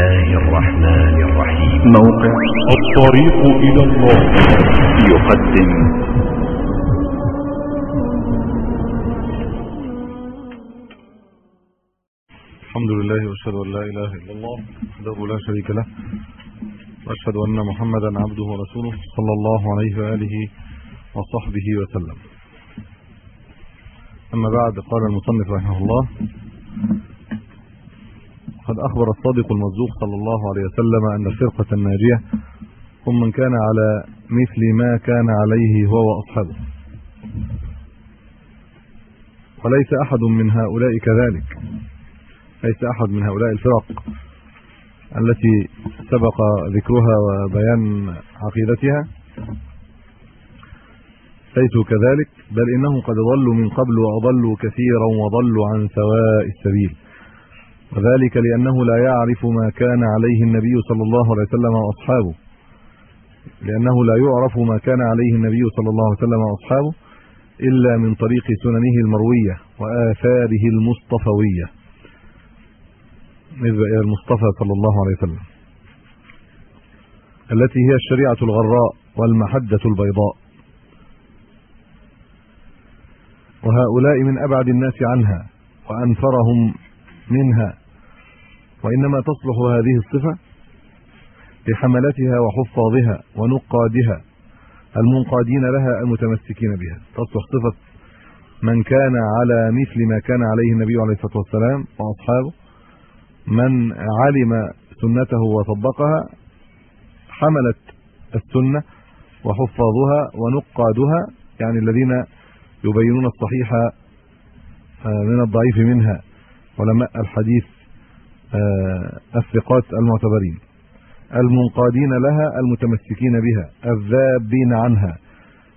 الله الرحمن الرحيم موقع الطريق إلى الله. يقدم. الحمد لله وأشهد أن لا إله إلا الله وحده لا شريك له. وأشهد أن محمدا عبده ورسوله صلى الله عليه وآله وصحبه وسلم. أما بعد قال المصنف رحمه الله قد أخبر الصادق المصدوق صلى الله عليه وسلم أن الفرقة الناجية هم من كان على مثل ما كان عليه هو وأصحابه. وليس أحد من هؤلاء كذلك. ليس أحد من هؤلاء الفرق التي سبق ذكرها وبيان عقيدتها. ليسوا كذلك بل إنهم قد ضلوا من قبل وأضلوا كثيرا وضلوا عن سواء السبيل. وذلك لأنه لا يعرف ما كان عليه النبي صلى الله عليه وسلم وأصحابه. لأنه لا يعرف ما كان عليه النبي صلى الله عليه وسلم وأصحابه إلا من طريق سننه المروية وآثاره المصطفوية. نسبه إلى المصطفى صلى الله عليه وسلم. التي هي الشريعة الغراء والمحجه البيضاء. وهؤلاء من أبعد الناس عنها وأنفرهم منها وإنما تصلح هذه الصفة لحملتها وحفاظها ونقادها المنقادين لها المتمسكين بها. تصلح صفة من كان على مثل ما كان عليه النبي عليه الصلاة والسلام وأصحابه. من علم سنته وطبقها حملت السنة وحفاظها ونقادها يعني الذين يبينون الصحيح من الضعيف منها علماء الحديث الثقات المعتبرين المنقادين لها المتمسكين بها الذابين عنها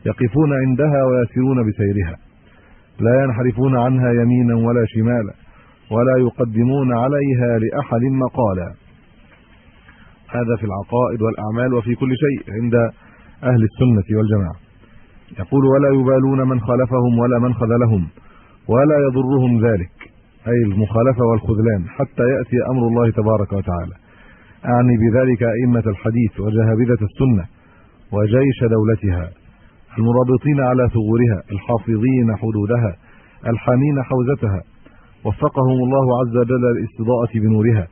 يقفون عندها ويسيرون بسيرها لا ينحرفون عنها يمينا ولا شمالا ولا يقدمون عليها لأحد مقالا. هذا في العقائد والأعمال وفي كل شيء عند أهل السنة والجماعة. يقول ولا يبالون من خالفهم ولا من خذلهم ولا يضرهم ذلك. أي المخالفة والخذلان حتى يأتي أمر الله تبارك وتعالى. أعني بذلك أئمة الحديث وجهابذه السنة وجيش دولتها المرابطين على ثغورها الحافظين حدودها الحامين حوزتها. وفقهم الله عز وجل للاستضاءة بنورها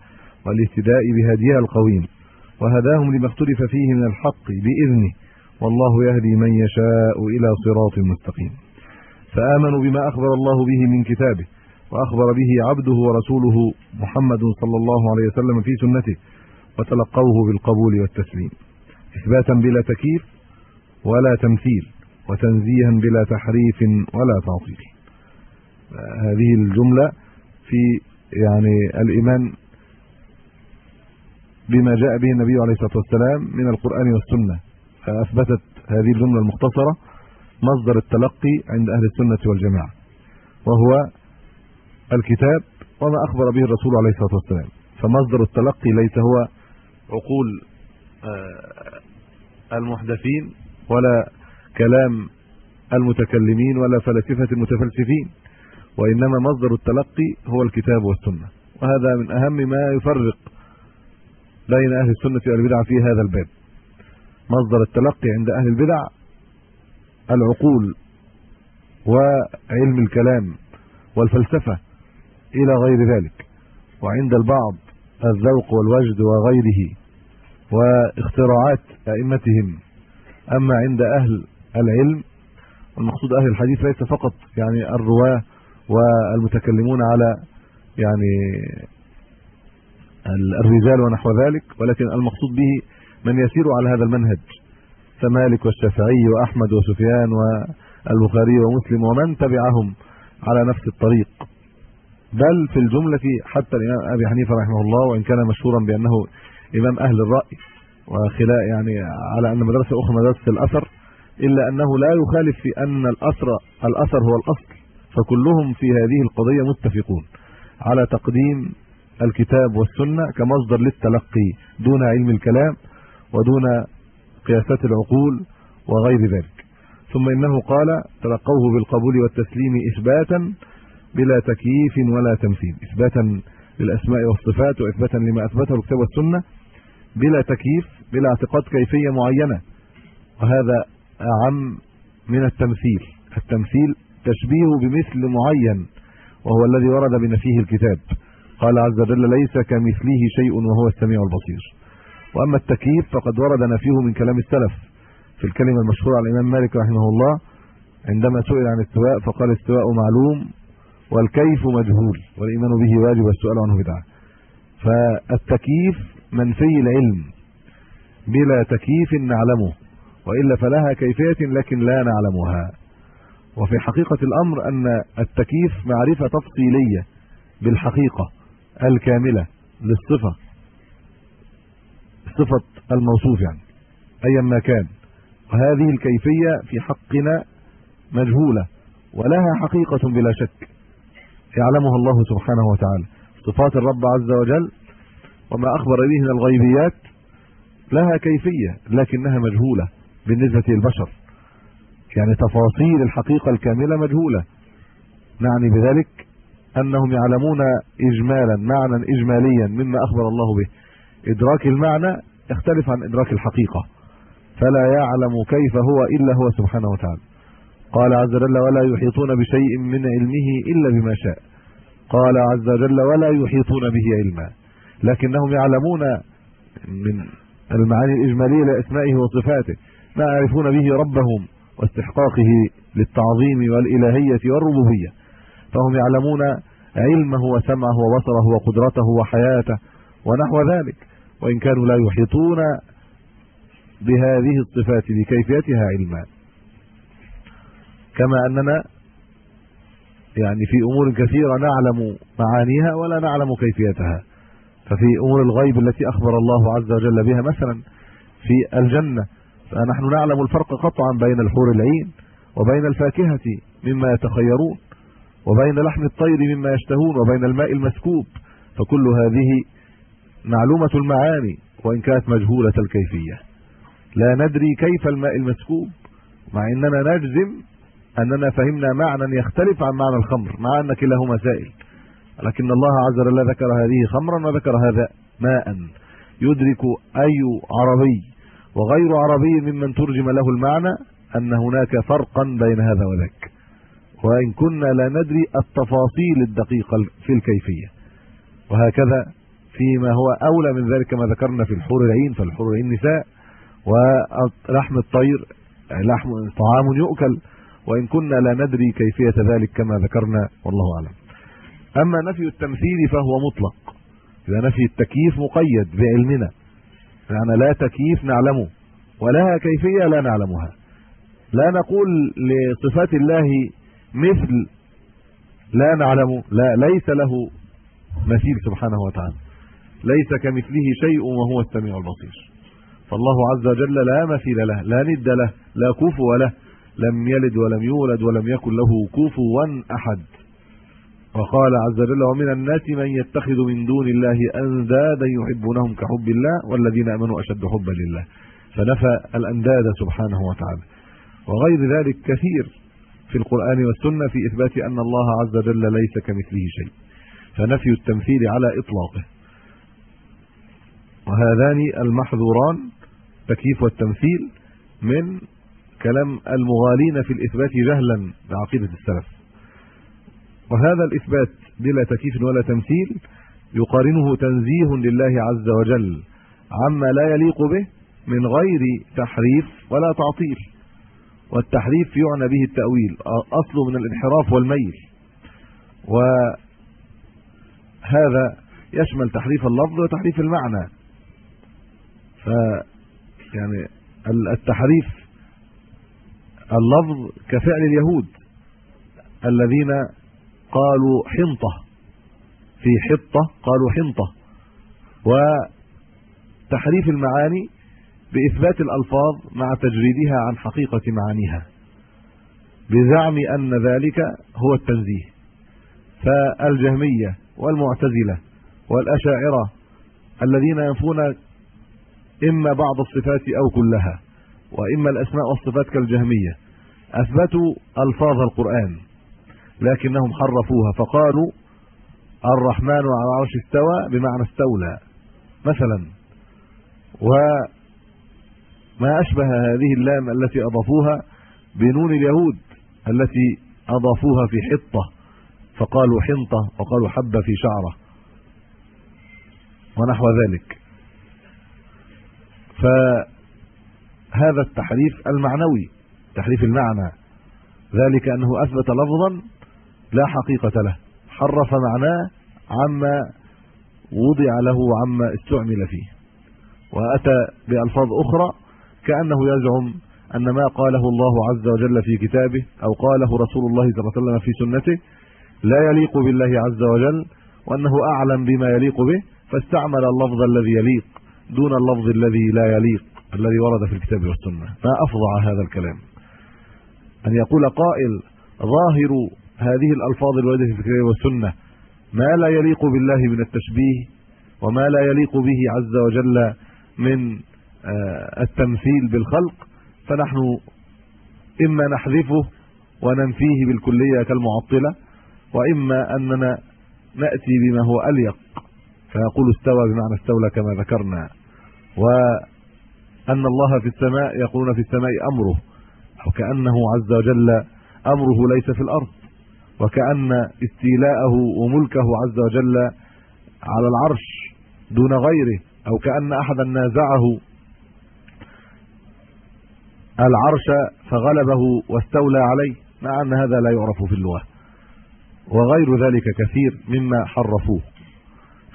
والاهتداء بهديها القويم. وهداهم لما اختلف فيه من الحق بإذنه والله يهدي من يشاء إلى صراط مستقيم. فآمنوا بما أخبر الله به من كتابه وأخبر به عبده ورسوله محمد صلى الله عليه وسلم في سنته وتلقوه بالقبول والتسليم. إثباتا بلا تكييف ولا تمثيل وتنزيها بلا تحريف ولا تعطيل. هذه الجملة في يعني الإيمان بما جاء به النبي عليه الصلاة والسلام من القرآن والسنة. فأثبتت هذه الجملة المختصرة مصدر التلقي عند أهل السنة والجماعة وهو الكتاب وما أخبر به الرسول عليه الصلاة والسلام. فمصدر التلقي ليس هو عقول المحدثين ولا كلام المتكلمين ولا فلاسفة المتفلسفين وإنما مصدر التلقي هو الكتاب والسنة. وهذا من أهم ما يفرق بين أهل السنة والبدع في هذا الباب. مصدر التلقي عند أهل البدع العقول وعلم الكلام والفلسفة إلى غير ذلك. وعند البعض الذوق والوجد وغيره واختراعات أئمتهم. أما عند أهل العلم المقصود أهل الحديث ليس فقط يعني الرواة والمتكلمون على يعني الرجال ونحو ذلك ولكن المقصود به من يسير على هذا المنهج. كمالك والشافعي وأحمد وسفيان والبخاري ومسلم ومن تبعهم على نفس الطريق. بل في الجملة حتى الإمام أبي حنيفة رحمه الله وإن كان مشهورا بأنه إمام أهل الرأي وخلاء يعني على أن مدرسة أخرى مدرسة الأثر إلا أنه لا يخالف في أن الأثر الأثر هو الأصل فكلهم في هذه القضية متفقون على تقديم الكتاب والسنة كمصدر للتلقي دون علم الكلام ودون قياسات العقول وغير ذلك. ثم إنه قال تلقوه بالقبول والتسليم إثباتا بلا تكييف ولا تمثيل إثباتا للأسماء والصفات وإثباتا لما أثبته الكتاب والسنة بلا تكييف بلا اعتقاد كيفية معينة. وهذا أعم من التمثيل. التمثيل تشبيه بمثل معين وهو الذي ورد بنفيه الكتاب. قال عز وجل ليس كمثله شيء وهو السميع البصير. وأما التكييف فقد ورد نفيه من كلام السلف. في الكلمة المشهورة عن الإمام مالك رحمه الله عندما سئل عن الاستواء فقال الاستواء معلوم والكيف مجهول والإيمان به واجب والسؤال عنه بدعة. فالتكييف منفي العلم. بلا تكييف نعلمه. وإلا فلها كيفية لكن لا نعلمها. وفي حقيقة الأمر أن التكييف معرفة تفصيلية بالحقيقة الكاملة للصفة. صفة الموصوف يعني. ايا ما كان. وهذه الكيفية في حقنا مجهولة. ولها حقيقة بلا شك. يعلمها الله سبحانه وتعالى. صفات الرب عز وجل وما أخبر به من الغيبيات لها كيفية لكنها مجهولة بالنسبة للبشر. يعني تفاصيل الحقيقة الكاملة مجهولة. نعني بذلك أنهم يعلمون اجمالا معنى اجماليا مما أخبر الله به. إدراك المعنى يختلف عن إدراك الحقيقة. فلا يعلم كيف هو إلا هو سبحانه وتعالى. قال عز وجل ولا يحيطون بشيء من علمه إلا بما شاء. قال عز وجل ولا يحيطون به علما. لكنهم يعلمون من المعاني الإجمالية لأسمائه وصفاته. ما يعرفون به ربهم واستحقاقه للتعظيم والإلهية والربوبية. فهم يعلمون علمه وسمعه وبصره وقدرته وحياته ونحو ذلك. وإن كانوا لا يحيطون بهذه الصفات بكيفيتها علما. كما أننا يعني في أمور كثيرة نعلم معانيها ولا نعلم كيفيتها. ففي أمور الغيب التي أخبر الله عز وجل بها مثلا في الجنة فنحن نعلم الفرق قطعا بين الحور العين وبين الفاكهة مما يتخيرون وبين لحم الطير مما يشتهون وبين الماء المسكوب. فكل هذه معلومة المعاني وإن كانت مجهولة الكيفية. لا ندري كيف الماء المسكوب مع إننا نجزم أننا فهمنا معنى يختلف عن معنى الخمر مع أن كلاهما سائل لكن الله عز وجل ذكر هذه خمرا وذكر هذا ماء. يدرك أي عربي وغير عربي ممن ترجم له المعنى أن هناك فرقا بين هذا وذاك. وإن كنا لا ندري التفاصيل الدقيقة في الكيفية. وهكذا فيما هو أولى من ذلك ما ذكرنا في الحور العين فالحور العين نساء ولحم الطير لحم طعام يؤكل. وإن كنا لا ندري كيفية ذلك كما ذكرنا والله أعلم. أما نفي التمثيل فهو مطلق. إذا نفي التكييف مقيد بعلمنا. يعني لا تكييف نعلمه ولها كيفية لا نعلمها. لا نقول لصفات الله مثل لا نعلم لا ليس له مثيل سبحانه وتعالى. ليس كمثله شيء وهو السميع البصير. فالله عز وجل لا مثيل له لا ند له لا كفو له لم يلد ولم يولد ولم يكن له كفوا أحد. وقال عز وجل ومن الناس من يتخذ من دون الله أندادا يحبونهم كحب الله والذين آمنوا أشد حبا لله. فنفى الأنداد سبحانه وتعالى. وغير ذلك كثير في القرآن والسنة في إثبات أن الله عز وجل ليس كمثله شيء. فنفي التمثيل على إطلاقه. وهذان المحظوران تكييف والتمثيل من كلام المغالين في الإثبات جهلا بعقيده السلف. وهذا الإثبات بلا تكييف ولا تمثيل يقارنه تنزيه لله عز وجل عما لا يليق به من غير تحريف ولا تعطيل. والتحريف يعنى به التأويل اصله من الانحراف والميل. وهذا يشمل تحريف اللفظ وتحريف المعنى. ف يعني التحريف اللفظ كفعل اليهود الذين قالوا حنطة. في حطة قالوا حنطة. وتحريف المعاني بإثبات الألفاظ مع تجريدها عن حقيقة معانيها. بزعم أن ذلك هو التنزيه. فالجهمية والمعتزلة والأشاعرة الذين ينفون إما بعض الصفات أو كلها وإما الأسماء والصفات كالجهمية أثبتوا ألفاظ القرآن لكنهم حرفوها فقالوا الرحمن على العرش استوى بمعنى استولى. مثلا وما أشبه هذه اللام التي أضافوها بنون اليهود التي أضافوها في حطة فقالوا حنطة وقالوا حبة في شعرة ونحو ذلك. فهذا التحريف المعنوي. تحريف المعنى. ذلك أنه أثبت لفظا لا حقيقة له. حرف معناه عما وضع له وعما استعمل فيه. وأتى بألفاظ أخرى كأنه يزعم أن ما قاله الله عز وجل في كتابه أو قاله رسول الله صلى الله عليه وسلم في سنته لا يليق بالله عز وجل وأنه أعلم بما يليق به فاستعمل اللفظ الذي يليق دون اللفظ الذي لا يليق الذي ورد في الكتاب والسنة. ما هذا الكلام. أن يقول قائل ظاهر هذه الألفاظ الواردة في الكتاب والسنة ما لا يليق بالله من التشبيه وما لا يليق به عز وجل من آه، التمثيل بالخلق فنحن إما نحذفه وننفيه بالكلية كالمعطلة وإما أننا نأتي بما هو أليق. فيقول استوى بمعنى استولى كما ذكرنا. وأن الله في السماء يقولون في السماء أمره. أو كانه عز وجل أمره ليس في الأرض وكأن استيلاءه وملكه عز وجل على العرش دون غيره أو كأن أحدا نازعه العرش فغلبه واستولى عليه مع أن هذا لا يعرف في اللغة. وغير ذلك كثير مما حرفوه.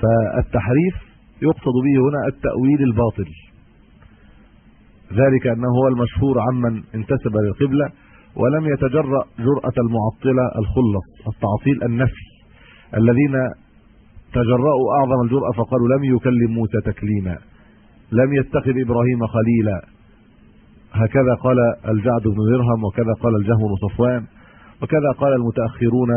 فالتحريف يقصد به هنا التأويل الباطل. ذلك أنه هو المشهور عمن انتسب للقبلة ولم يتجرأ جرأة المعطلة الخلص التعطيل النفي. الذين تجرأوا أعظم الجرأة فقالوا لم يكلم موسى تكليما لم يتخذ إبراهيم خليلا. هكذا قال الجعد بن درهم وكذا قال الجهم بن صفوان وكذا قال المتأخرون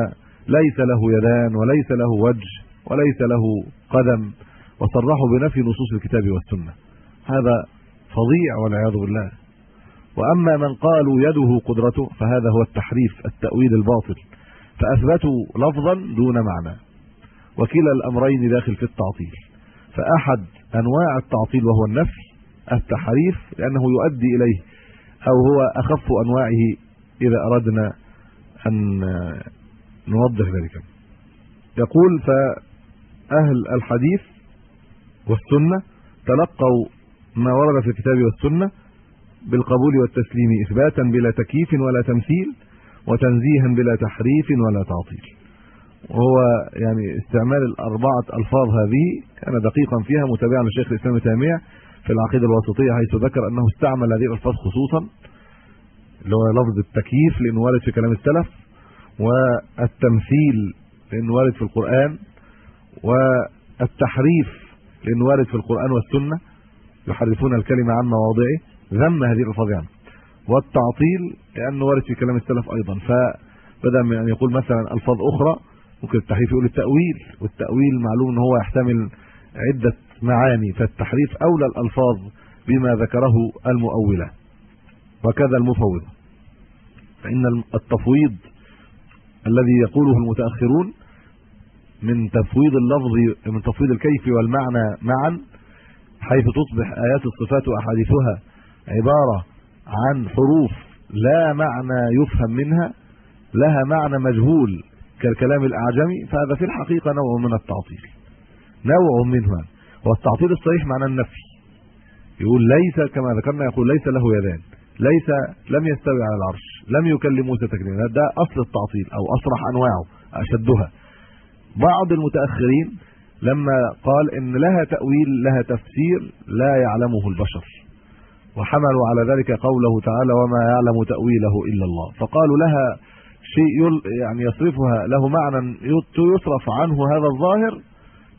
ليس له يدان وليس له وجه وليس له قدم. وصرحوا بنفي نصوص الكتاب والسنة. هذا فظيع والعياذ بالله. وأما من قالوا يده قدرته فهذا هو التحريف التأويل الباطل. فأثبتوا لفظا دون معنى. وكلا الأمرين داخل في التعطيل. فأحد أنواع التعطيل وهو النفي التحريف لأنه يؤدي إليه أو هو أخف أنواعه إذا أردنا أن نوضح ذلك. يقول فأهل الحديث والسنة تلقوا ما ورد في الكتاب والسنة بالقبول والتسليم إثباتا بلا تكييف ولا تمثيل وتنزيها بلا تحريف ولا تعطيل. وهو يعني استعمال الأربعة ألفاظ هذه كان دقيقا فيها متابعا للشيخ الإسلام تيمية في العقيدة الواسطية حيث ذكر أنه استعمل هذه الألفاظ خصوصا اللي هو لفظ التكييف لأنه وارد في كلام السلف والتمثيل لأنه وارد في القرآن والتحريف لأنه وارد في القرآن والسنة يحرفون الكلمة عن مواضعه ذم هذه الالفاظ يعني والتعطيل لأنه وارد في كلام السلف أيضا. فبدا من أن يقول مثلا ألفاظ أخرى ممكن التحريف يقول التأويل والتأويل معلوم ان هو يحتمل عدة معاني فالتحريف أولى الألفاظ بما ذكره المؤولة. وكذا المفوض. فإن التفويض الذي يقوله المتأخرون من تفويض اللفظ من تفويض الكيف والمعنى معا حيث تصبح آيات الصفات وأحاديثها عبارة عن حروف لا معنى يفهم منها لها معنى مجهول كالكلام الأعجمي فهذا في الحقيقة نوع من التعطيل نوع منها والتعطيل الصحيح معنى النفي. يقول ليس كما ذكرنا يقول ليس له يدان ليس لم يستوي على العرش لم يكلم موسى تكليما ده أصل التعطيل أو أصرح أنواعه أشدها. بعض المتأخرين لما قال إن لها تأويل لها تفسير لا يعلمه البشر. وحملوا على ذلك قوله تعالى وما يعلم تأويله إلا الله. فقالوا لها شيء يعني يصرفها له معنى يصرف عنه هذا الظاهر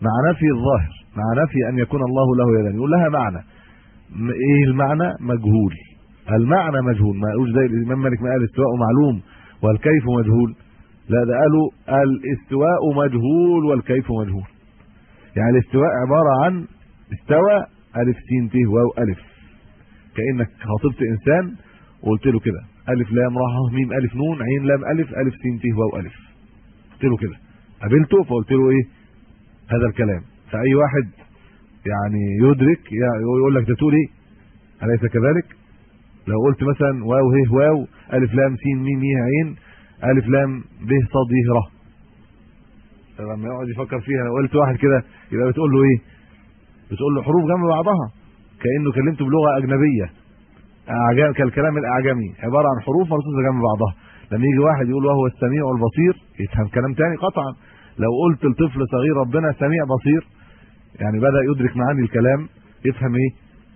مع نفي الظاهر مع نفي أن يكون الله له يدان. يقول لها معنى. إيه المعنى؟ مجهول. المعنى مجهول. ما قالوش زي الإمام مالك ما قال الاستواء معلوم والكيف مجهول. لا ده قالوا الاستواء مجهول والكيف مجهول. يعني الاستواء عبارة عن استوى ألف س ت واو ألف. كأنك خاطبت إنسان وقلت له كده. ألف لام را ميم ألف نون عين لام ألف ألف س ت واو ألف. قلت له كده. قابلته فقلت له إيه؟ هذا الكلام. فأي واحد يعني يدرك يقول لك تقول إيه؟ أليس كذلك؟ لو قلت مثلا واو ه واو ألف لام س م م عين ألف لام ب ص ي ر لما يقعد يفكر فيها لو قلت واحد كده يبقى بتقول له إيه؟ بتقول له حروف جنب بعضها. كأنه كلمته بلغة أجنبية. اعجام كالكلام الأعجمي. عبارة عن حروف مرصوصة جنب بعضها. لما يجي واحد يقول وهو السميع البصير يفهم كلام تاني قطعا. لو قلت لطفل صغير ربنا سميع بصير. يعني بدأ يدرك معاني الكلام يفهم إيه؟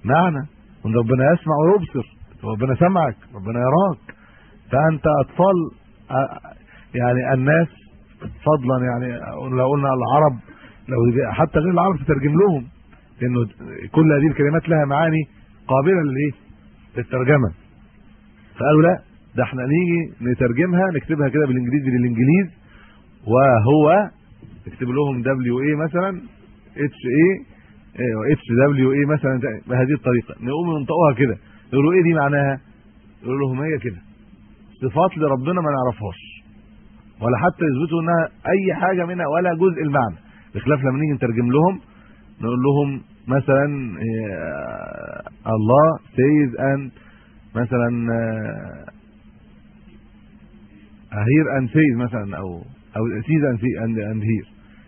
معنى. ان ربنا يسمع ويبصر. ربنا سمعك ربنا يراك. فأنت أطفال يعني الناس فضلا يعني لو قلنا العرب لو حتى غير العرب تترجم لهم انه كل هذه الكلمات لها معاني قابلة للإيه؟ للترجمة. فقالوا لا ده إحنا نيجي نترجمها نكتبها كده بالإنجليزي للإنجليز وهو نكتب لهم W A مثلا اتش اي اتش دبليو اي مثلا بهذه الطريقة. نقوم ننطقوها كده. يقولوا إيه دي معناها؟ يقولوا لهم هي كده. صفات لربنا ما نعرفهاش. ولا حتى يثبتوا إنها أي حاجة منها ولا جزء المعنى. بخلاف لما نيجي نترجم لهم نقول لهم مثلا الله says and مثلا hear and says مثلا أو أو and see and, and hear.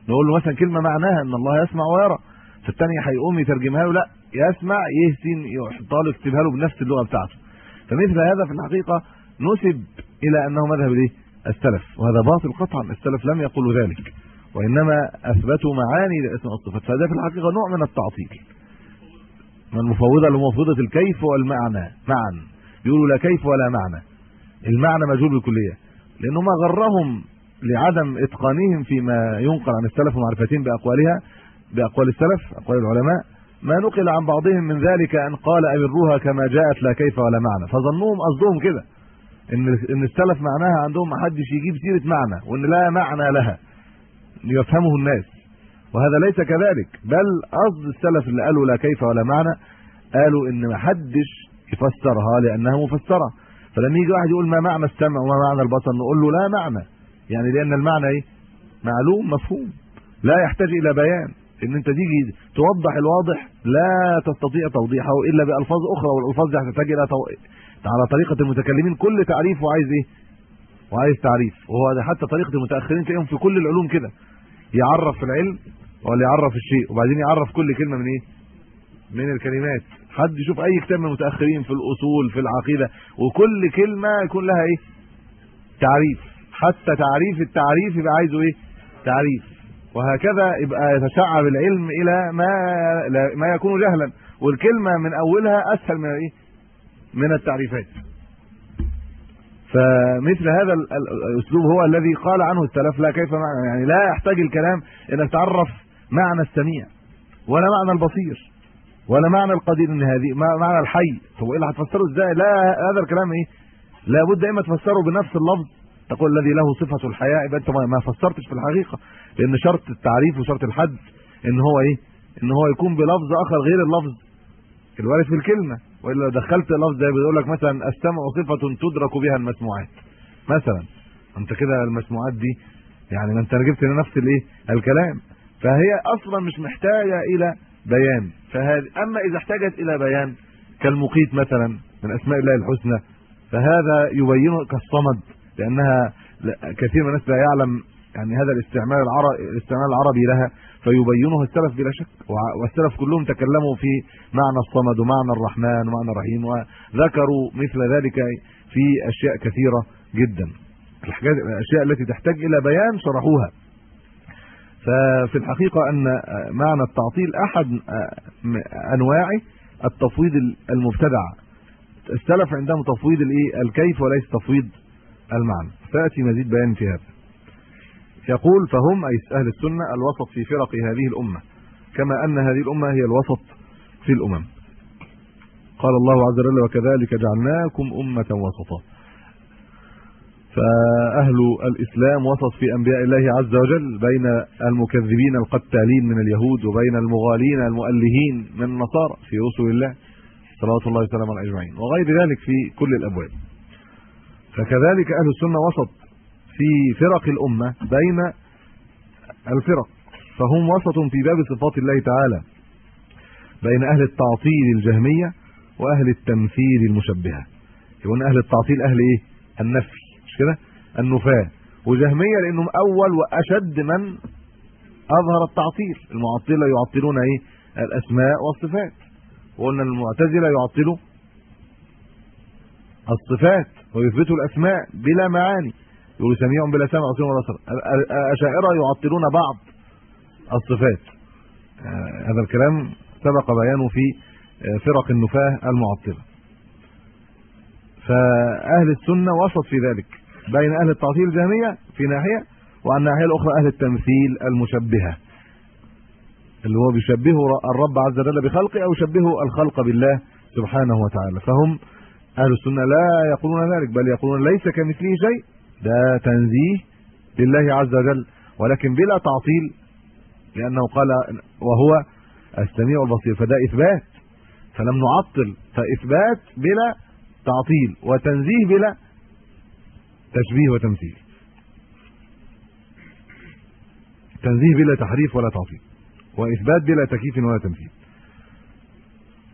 نقول له مثلا كلمة معناها إن الله يسمع ويرى. فالثاني هيقوم يترجمها له لا يسمع يهسن يحطها له يكتبها له بنفس اللغة بتاعته. فمثل هذا في الحقيقة نسب إلى أنه مذهب الايه السلف وهذا باطل قطعا السلف لم يقولوا ذلك وإنما أثبتوا معاني لاسم الصفات فهذا في الحقيقة نوع من التعطيل. من المفوضه لمفوضه الكيف والمعنى معا. يقولوا لا كيف ولا معنى. المعنى مجهول بالكلية. لأنه ما غرهم لعدم إتقانهم فيما ينقل عن السلف ومعرفتهم بأقوالها بأقوال السلف أقوال العلماء. ما نقل عن بعضهم من ذلك أن قال امروها كما جاءت لا كيف ولا معنى. فظنوهم قصدهم كده. إن إن السلف معناها عندهم ما حدش يجيب سيرة معنى وإن لا معنى لها. يفهمه الناس. وهذا ليس كذلك. بل قصد السلف اللي قالوا لا كيف ولا معنى قالوا إن ما حدش يفسرها لأنها مفسرة. فلما يجي واحد يقول ما معنى السمع وما معنى البصر نقول له لا معنى. يعني لأن المعنى إيه؟ معلوم مفهوم. لا يحتاج إلى بيان. إن أنت تيجي توضح الواضح لا تستطيع توضيحه إلا بألفاظ أخرى والألفاظ دي هتحتاج إلى. على طريقة المتكلمين كل تعريف وعايز إيه؟ وعايز تعريف. وهو ده حتى طريقة المتأخرين تلاقيهم في كل العلوم كده. يعرف العلم ولا يعرف الشيء. وبعدين يعرف كل كلمة من إيه؟ من الكلمات. حد يشوف أي كتاب من المتأخرين في الأصول في العقيدة وكل كلمة يكون لها إيه؟ تعريف. حتى تعريف التعريف يبقى عايزه إيه؟ تعريف. وهكذا يبقى يتشعب العلم إلى ما ما يكون جهلا. والكلمة من أولها أسهل من إيه؟ من التعريفات. فمثل هذا الأسلوب هو الذي قال عنه السلف لا كيف معنى يعني لا يحتاج الكلام انك تعرف معنى السميع ولا معنى البصير ولا معنى القدير إن هذه معنى الحي. طب إيه اللي هتفسره إزاي؟ لا هذا الكلام إيه؟ لابد إما تفسره بنفس اللفظ تقول الذي له صفة الحياء يبقى أنت ما فسرتش في الحقيقة لأن شرط التعريف وشرط الحد إن هو إيه؟ إن هو يكون بلفظ آخر غير اللفظ. الوارد في الكلمة. وإلا لو دخلت لفظ زي بيقول لك مثلا السمع صفة تدرك بها المسموعات. مثلا أنت كده المسموعات دي يعني ما أنت جبت نفس الإيه؟ الكلام. فهي أصلا مش محتاجة إلى بيان. فهذه أما إذا احتاجت إلى بيان كالمقيت مثلا من أسماء الله الحسنى فهذا يبين كالصمد لأنها كثير من الناس لا يعلم يعني هذا الاستعمال العربي الاستعمال العربي لها. فيبينه السلف بلا شك. والسلف كلهم تكلموا في معنى الصمد ومعنى الرحمن ومعنى الرحيم وذكروا مثل ذلك في أشياء كثيرة جدا. الحاجات الأشياء التي تحتاج إلى بيان شرحوها. ففي الحقيقة أن معنى التعطيل أحد أنواع التفويض المبتدع. السلف عندهم تفويض الإيه؟ الكيف وليس تفويض المعنى. سيأتي مزيد بيان في هذا. يقول فهم أي أهل السنة الوسط في فرق هذه الأمة كما أن هذه الأمة هي الوسط في الأمم. قال الله عز وجل وكذلك جعلناكم أمة وسطا. فأهل الإسلام وسط في أنبياء الله عز وجل بين المكذبين القتالين من اليهود وبين المغالين المؤلهين من النصارى في رسل الله صلوات الله وسلامه على أجمعين وغير ذلك في كل الأبواب. فكذلك أهل السنة وسط في فرق الأمة بين الفرق فهم وسط في باب صفات الله تعالى بين أهل التعطيل الجهمية وأهل التمثيل المشبهة. يقول أهل التعطيل أهل إيه؟ النفي مش كده؟ النفاة. وجهمية لأنهم أول وأشد من أظهر التعطيل. المعطلة يعطلون إيه؟ الأسماء والصفات. وقلنا المعتزلة يعطلوا الصفات ويثبتوا الأسماء بلا معاني. يقولوا سميع بلا سمع وبصير ولا بصر الأشاعرة يعطلون بعض الصفات. آه، هذا الكلام سبق بيانه في آه، فرق النفاه المعطلة. فأهل السنة وسط في ذلك بين أهل التعطيل الجهميه في ناحية وعن الناحية الأخرى أهل التمثيل المشبهة. اللي هو بيشبهه الرب عز وجل بخلقه أو يشبهه الخلق بالله سبحانه وتعالى. فهم أهل السنة لا يقولون ذلك بل يقولون ليس كمثله شيء ده تنزيه لله عز وجل ولكن بلا تعطيل لأنه قال وهو السميع البصير فده إثبات. فلم نعطل فإثبات بلا تعطيل وتنزيه بلا تشبيه وتمثيل. تنزيه بلا تحريف ولا تعطيل وإثبات بلا تكييف ولا تمثيل.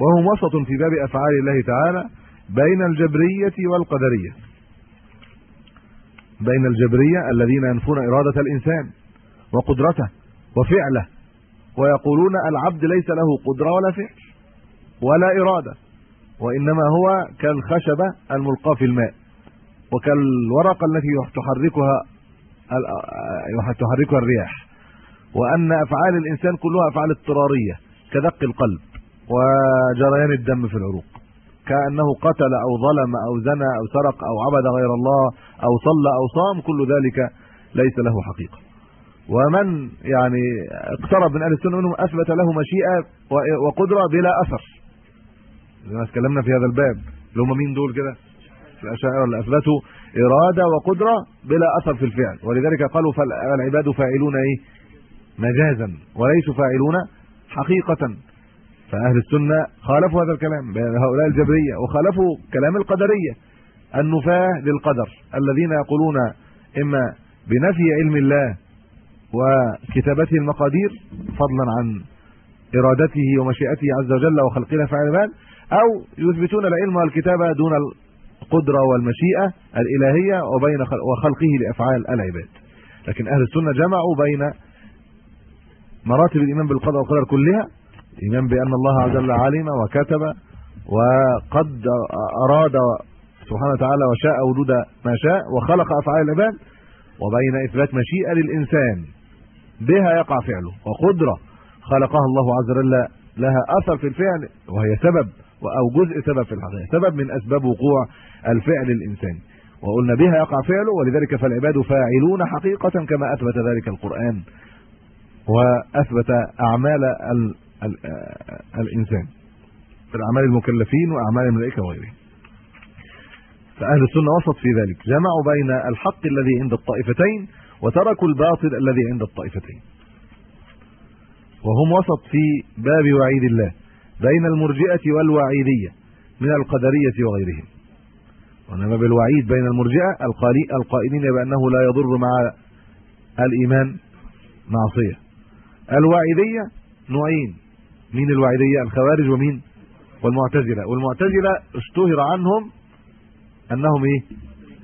وهم وسط في باب أفعال الله تعالى بين الجبرية والقدرية. بين الجبرية الذين ينفون إرادة الإنسان وقدرته وفعله ويقولون العبد ليس له قدرة ولا فعل ولا إرادة وإنما هو كالخشبه الملقاة في الماء وكالورقة التي تحركها تحركها الرياح وأن أفعال الإنسان كلها أفعال اضطرارية كدق القلب وجريان الدم في العروق. كأنه قتل أو ظلم أو زنى أو سرق أو عبد غير الله أو صلى أو صام كل ذلك ليس له حقيقة. ومن يعني اقترب من أهل السنة منهم أثبت له مشيئة وقدرة بلا أثر. زي ما اتكلمنا في هذا الباب اللي هم مين دول كده؟ الاشاعره اللي أثبتوا إرادة وقدرة بلا أثر في الفعل. ولذلك قالوا فالعباد فاعلون إيه؟ مجازا وليسوا فاعلون حقيقة. فأهل السنة خالفوا هذا الكلام هؤلاء الجبرية وخالفوا كلام القدرية النفاة للقدر الذين يقولون إما بنفي علم الله وكتابته المقادير فضلا عن إرادته ومشيئته عز وجل وخلقنا فعل العباد أو يثبتون العلم والكتابه دون القدرة والمشيئة الإلهية وبين وخلقه لأفعال العباد. لكن أهل السنة جمعوا بين مراتب الإيمان بالقدر والقدر كلها ايمان بأن الله عز وجل علم وكتب وقد أراد سبحانه وتعالى وشاء وجود ما شاء وخلق أفعال العباد وبين إثبات مشيئة للإنسان بها يقع فعله وقدرة خلقها الله عز وجل لها أثر في الفعل وهي سبب أو جزء سبب في الحقيقة سبب من أسباب وقوع الفعل الانساني وقلنا بها يقع فعله ولذلك فالعباد فاعلون حقيقة كما أثبت ذلك القرآن وأثبت أعمال ال ال الإنسان. الاعمال المكلفين وأعمال الملائكة وغيرهم. فأهل السنة وسط في ذلك. جمعوا بين الحق الذي عند الطائفتين وتركوا الباطل الذي عند الطائفتين. وهم وسط في باب وعيد الله. بين المرجئة والوعيدية من القدرية وغيرهم. وإنما بالوعيد بين المرجئة القائلين بأنه لا يضر مع الإيمان معصية. الوعيدية نوعين. مين الوعيديه الخوارج ومين؟ والمعتزلة. والمعتزلة اشتهر عنهم أنهم إيه؟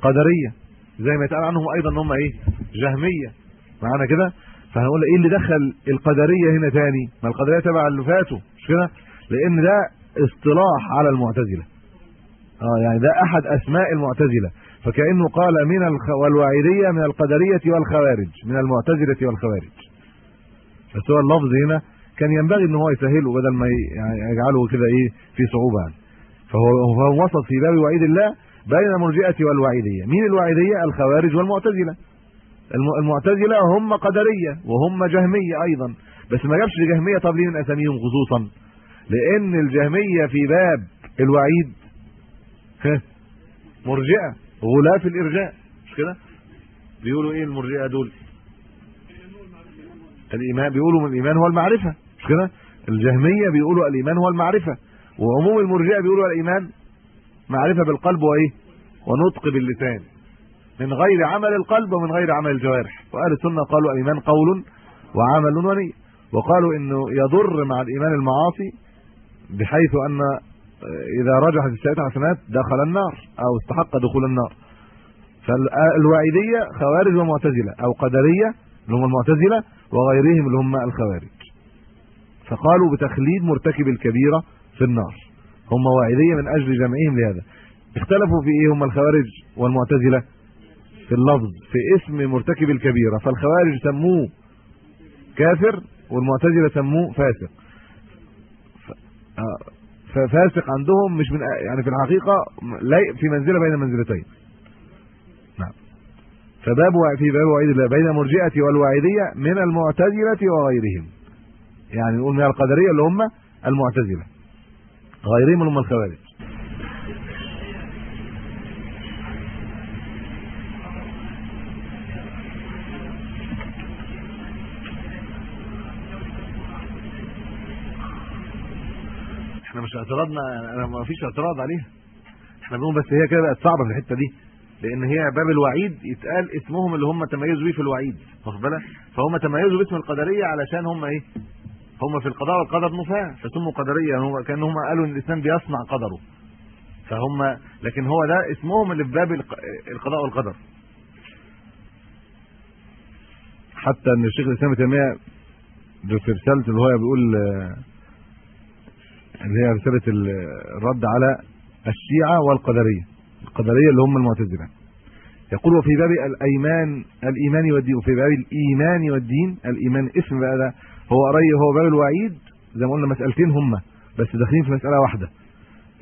قدرية. زي ما يتقال عنهم أيضا إن هم إيه؟ جهمية. معانا كده؟ فهنقول إيه اللي دخل القدرية هنا تاني؟ ما القدرية تبع اللي فاتوا مش كده؟ لأن ده اصطلاح على المعتزلة. آه يعني ده أحد أسماء المعتزلة. فكأنه قال من. والوعيديه من القدرية والخوارج. من المعتزلة والخوارج. بس هو اللفظ هنا كان ينبغي إن هو يسهله بدل ما يعني يجعله كده إيه في صعوبة. يعني فهو هو وسط في باب وعيد الله بين المرجئة والوعيدية. مين الوعيدية؟ الخوارج والمعتزلة. المعتزلة هم قدرية وهم جهمية أيضا. بس ما جابش جهمية طب ليه من أساميهم خصوصا؟ لأن الجهمية في باب الوعيد. مرجئة. غلاف الإرجاء. مش كده؟ بيقولوا إيه المرجئة دول؟ الإيمان. بيقولوا من الإيمان هو المعرفة. كده الجهمية بيقولوا الإيمان هو المعرفة وعموم المرجئة بيقولوا الإيمان معرفة بالقلب وإيه؟ ونطق باللسان. من غير عمل القلب ومن غير عمل الجوارح. وأهل السنة قالوا الإيمان قول وعمل ونيه وقالوا إنه يضر مع الإيمان المعاصي بحيث أن إذا رجحت السيئات حسنات دخل النار أو استحق دخول النار. فالوعيدية خوارج ومعتزلة أو قدرية اللي هم المعتزلة وغيرهم اللي هم الخوارج. فقالوا بتخليد مرتكب الكبيرة في النار. هم واعديه من أجل جمعهم لهذا. اختلفوا في إيه هم الخوارج والمعتزلة؟ في اللفظ في اسم مرتكب الكبيرة. فالخوارج سموه كافر والمعتزلة سموه فاسق. آه، ففاسق عندهم مش من يعني في الحقيقة في منزلة بين منزلتين نعم. فباب في باب وعيد الله بين المرجئه والواعدية من المعتزلة وغيرهم. يعني نقول من القدرية اللي هم المعتزلة. غيرهم هم الخوارج. إحنا مش اعتراضنا أنا ما فيش اعتراض عليها. إحنا بنقول بس هي كده بقت صعبة في الحتة دي لأن هي باب الوعيد يتقال اسمهم اللي هم تميزوا بيه في الوعيد واخد بالك؟ فهم تميزوا باسم القدرية علشان هم إيه؟ هم في القضاء والقدر نفاة فسموا قدرية هم كان هم قالوا إن الانسان بيصنع قدره. فهم لكن هو ده اسمهم اللي في باب القضاء والقدر. حتى إن الشيخ الإسلام تيمية في رسالته اللي هو بيقول اللي هي رسالة الرد على الشيعة والقدرية. القدرية اللي هم المعتزلة. يقول وفي باب الأيمان الإيمان والدين. وفي باب الإيمان والدين الإيمان اسم بقى ده هو قري هو باب الوعيد زي ما قلنا مسألتين هم بس داخلين في مسألة واحدة.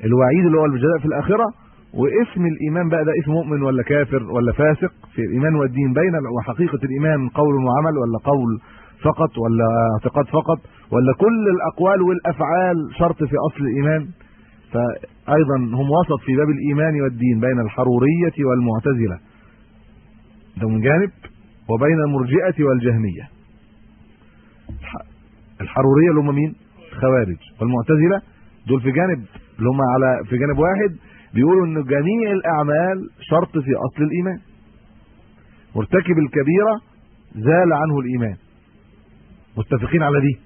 الوعيد اللي هو الجزاء في الآخرة واسم الإيمان بقى ده اسم مؤمن ولا كافر ولا فاسق؟ في الإيمان والدين بين وحقيقة الإيمان قول وعمل ولا قول فقط ولا اعتقاد فقط؟ ولا كل الأقوال والأفعال شرط في أصل الإيمان؟ فايضا هم وسط في باب الإيمان والدين بين الحرورية والمعتزلة. ده من جانب وبين المرجئة والجهمية. الحرورية اللي هم مين؟ خوارج والمعتزلة دول في جانب اللي هم على في جانب واحد بيقولوا إن جميع الأعمال شرط في أصل الإيمان. مرتكب الكبيرة زال عنه الإيمان. متفقين على دي؟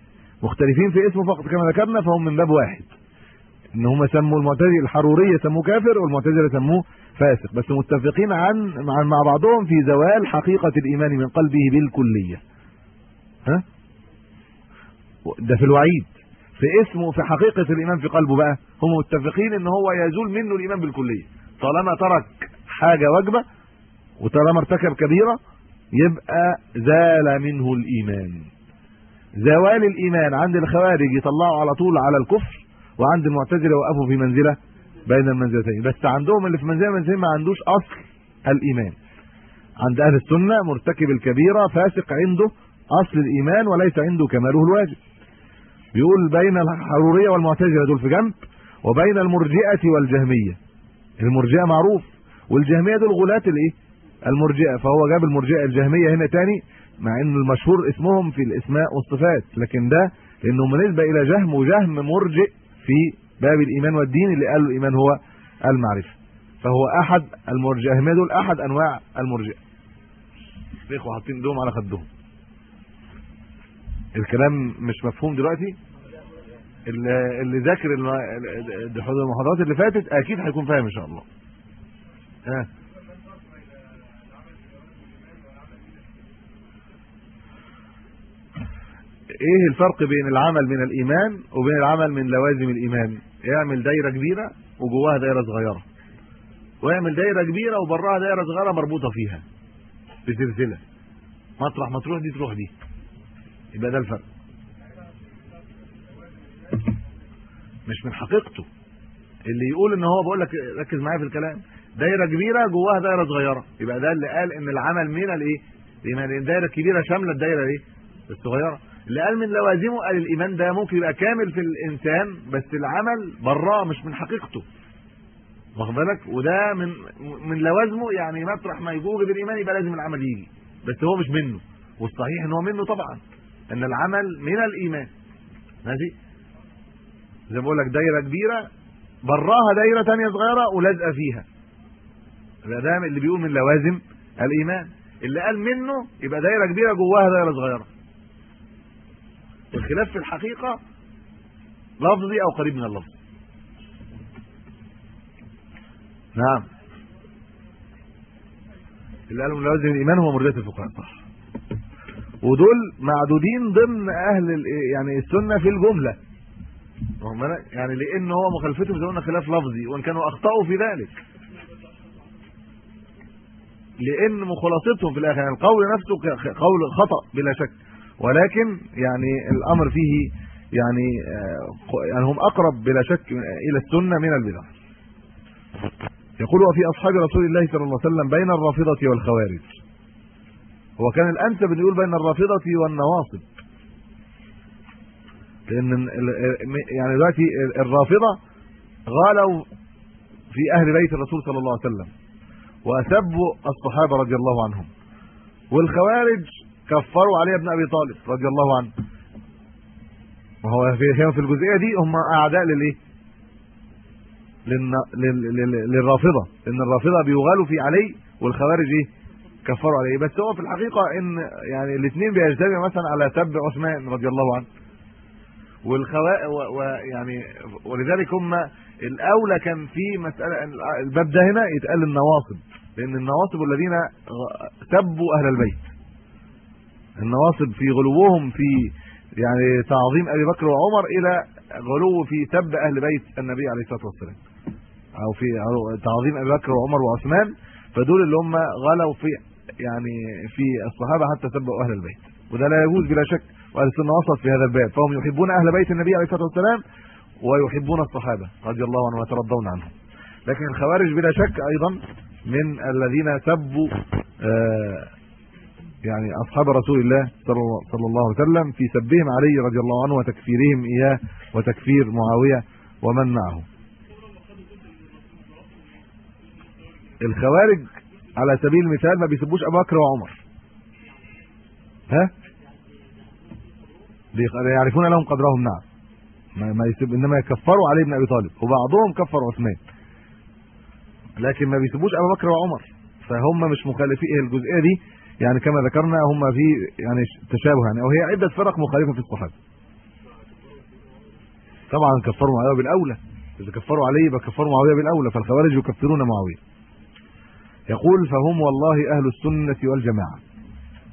مختلفين في اسمه فقط. كما ذكرنا فهم من باب واحد. إن هم سموا المعتزلة الحرورية سموه كافر والمعتزلة سموه فاسق. بس متفقين عن مع بعضهم في زوال حقيقة الإيمان من قلبه بالكلية. ها؟ ده في الوعيد. في اسمه في حقيقة الإيمان في قلبه بقى. هم متفقين إن هو يزول منه الإيمان بالكلية. طالما ترك حاجة واجبة وطالما ارتكب كبيرة يبقى زال منه الإيمان. زوال الإيمان عند الخوارج يطلعوا على طول على الكفر وعند المعتزلة وقفوا في منزلة بين المنزلتين. بس عندهم اللي في منزلة منزلتين ما عندوش أصل الإيمان. عند أهل السنة مرتكب الكبيرة فاسق عنده أصل الإيمان وليس عنده كماله الواجب. بيقول بين الحرورية والمعتزلة دول في جنب وبين المرجئة والجهمية. المرجئة معروف والجهمية دول غلاة الإيه؟ المرجئة. فهو جاب المرجئة الجهمية هنا تاني مع ان المشهور اسمهم في الإسماء والصفات. لكن ده لأنه بالنسبة إلى جهم وجهم مرجئ في باب الإيمان والدين اللي قالوا الإيمان هو المعرفة. فهو أحد المرجئة. دول أحد أنواع المرجئة. الاخوه حاطين دوم على خدهم. الكلام مش مفهوم دلوقتي. اللي ذاكر المحاضرات اللي فاتت أكيد هيكون فاهم إن شاء الله. ها. إيه الفرق بين العمل من الإيمان وبين العمل من لوازم الإيمان؟ يعمل دايرة كبيرة وجواها دايرة صغيرة. ويعمل دايرة كبيرة وبراها دايرة صغيرة مربوطة فيها. بسلسله مطرح ما تروح دي تروح دي. يبقى ده الفرق. مش من حقيقته. اللي يقول إن هو بقول لك ركز معايا في الكلام. دايرة كبيرة جواها دايرة صغيرة. يبقى ده اللي قال إن العمل من الإيه؟ الايمان الدايرة الكبيره شاملة الدايرة إيه؟ الصغيرة. اللي قال من لوازمه قال الإيمان ده ممكن يبقى كامل في الإنسان بس العمل براه مش من حقيقته. واخد بالك؟ وده من من لوازمه. يعني مطرح ما يجوز بالإيمان يبقى لازم العمل يجي. بس هو مش منه. والصحيح إن هو منه طبعا. إن العمل من الإيمان. ماشي؟ زي ما بقول لك دايرة كبيرة براها دايرة ثانية صغيرة ولازقه فيها. ده اللي بيقول من لوازم الإيمان. اللي قال منه يبقى دايرة كبيرة جواها دايرة صغيرة. الخلاف في الحقيقة لفظي أو قريب من اللفظ. نعم. اللي قالوا من لوازم الإيمان هو مرجئه الفقهاء صح ودول معدودين ضمن أهل يعني السنة في الجملة. يعني لأن هو مخالفتهم زي ما قلنا خلاف لفظي وإن كانوا أخطأوا في ذلك. لأن مخالطتهم في الآخر يعني القول نفسه قول خطأ بلا شك. ولكن يعني الأمر فيه يعني آه، يعني هم أقرب بلا شك إلى السنة من البدع. يقول وفي أصحاب رسول الله صلى الله عليه وسلم بين الرافضة والخوارج. هو كان الانسب ان يقول بين الرافضة والنواصب. لأن يعني دلوقتي الرافضة غالوا في أهل بيت الرسول صلى الله عليه وسلم وسبوا الصحابة رضي الله عنهم. والخوارج كفروا علي بن أبي طالب رضي الله عنه. وهو في في الجزئية دي هم أعداء للإيه. للرافضة. لأن الرافضة بيغالوا في علي والخوارج إيه؟ كفروا عليه. بس هو في الحقيقة إن يعني الاثنين بيجتمعوا مثلا على سب عثمان رضي الله عنه. والخوا ويعني ولذلك هم الأولى كان في مسألة الباب ده هنا يتقال النواصب. لأن النواصب الذين سبوا أهل البيت. النواصب في غلوهم في يعني تعظيم أبي بكر وعمر إلى غلو في سب أهل بيت النبي عليه الصلاة والسلام. أو في تعظيم أبي بكر وعمر وعثمان. فدول اللي هم غلوا في يعني في الصحابة حتى سبوا أهل البيت. وده لا يجوز بلا شك وأهل السنة وسط في هذا الباب. فهم يحبون أهل بيت النبي عليه الصلاة والسلام ويحبون الصحابة رضي الله عنهم ويترضون عنهم. لكن الخوارج بلا شك أيضا من الذين سبوا آه يعني أصحاب رسول الله- صلى الله عليه وسلم في سبهم علي رضي الله عنه وتكفيرهم إياه وتكفير معاوية ومن معه. الخوارج على سبيل المثال ما بيسبوش أبو بكر وعمر. ها؟ يعرفون لهم قدرهم نعم. ما, ما يسب إنما يكفروا علي بن أبي طالب وبعضهم كفر عثمان. لكن ما بيسبوش أبو بكر وعمر. فهم مش مخالفين الجزئية دي؟ يعني كما ذكرنا هم في يعني تشابه يعني وهي عدة فرق مخالفة في الصحابة. طبعا كفروا معاوية بالأولى. إذا كفروا علي يبقى كفروا معاوية بالأولى فالخوارج يكفرون معاوية. يقول فهم والله أهل السنة والجماعة.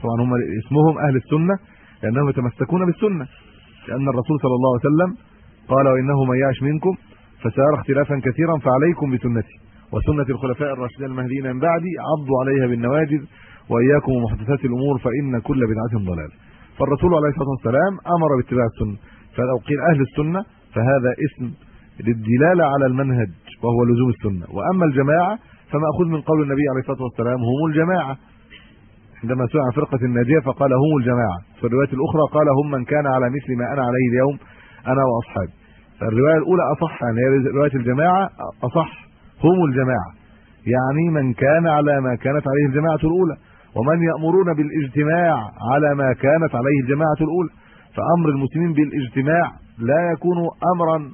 طبعا هم اسمهم أهل السنة لأنهم يتمسكون بالسنة. لأن الرسول صلى الله عليه وسلم قال وإنه من يعش منكم فسيرى اختلافا كثيرا فعليكم بسنتي. وسنة الخلفاء الراشدين المهديين من بعدي عضوا عليها بالنواجذ وإياكم ومحدثات الأمور فإن كل بدعة ضلال. فالرسول عليه الصلاة والسلام أمر باتباع السنة. فلو قيل أهل السنة فهذا اسم للدلالة على المنهج وهو لزوم السنة. وأما الجماعة فماخوذ من قول النبي عليه الصلاة والسلام هم الجماعة عندما سئل عن فرقة الناجية فقال هم الجماعة في الرواية الأخرى قال هم من كان على مثل ما أنا عليه اليوم أنا وأصحابي فالرواية الأولى أصح يعني رواية الجماعة أصح هم الجماعة يعني من كان على ما كانت عليه الجماعة الأولى ومن يأمرون بالإجتماع على ما كانت عليه الجماعة الأولى. فأمر المسلمين بالإجتماع لا يكون امرا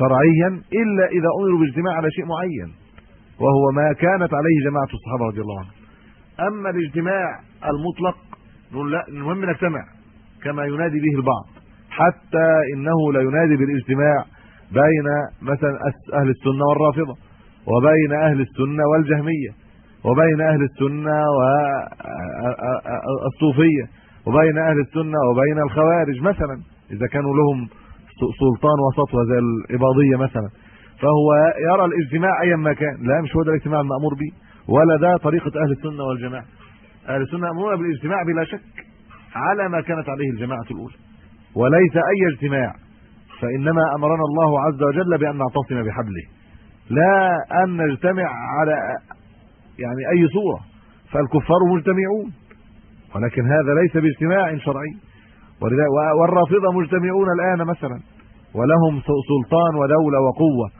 شرعيا إلا إذا أمروا بالاجتماع على شيء معين وهو ما كانت عليه جماعة الصحابة رضي الله عنهم. أما الاجتماع المطلق نقول لا المهم نجتمع كما ينادي به البعض حتى إنه لا ينادي بالاجتماع بين مثلا أهل السنة والرافضة وبين أهل السنة والجهمية وبين أهل السنة والصوفية وبين أهل السنة وبين الخوارج مثلا إذا كانوا لهم سلطان وسطوه زي الإباضية مثلا. فهو يرى الاجتماع ايا ما كان. لا مش هو ده الاجتماع المأمور به ولا ده طريقة أهل السنة والجماعة. أهل السنة يامرون بالاجتماع بلا شك على ما كانت عليه الجماعة الأولى. وليس أي اجتماع فإنما أمرنا الله عز وجل بأن نعتصم بحبله. لا أن نجتمع على يعني أي صورة فالكفار مجتمعون. ولكن هذا ليس باجتماع شرعي. والرافضة مجتمعون الآن مثلا ولهم سلطان ودولة وقوة.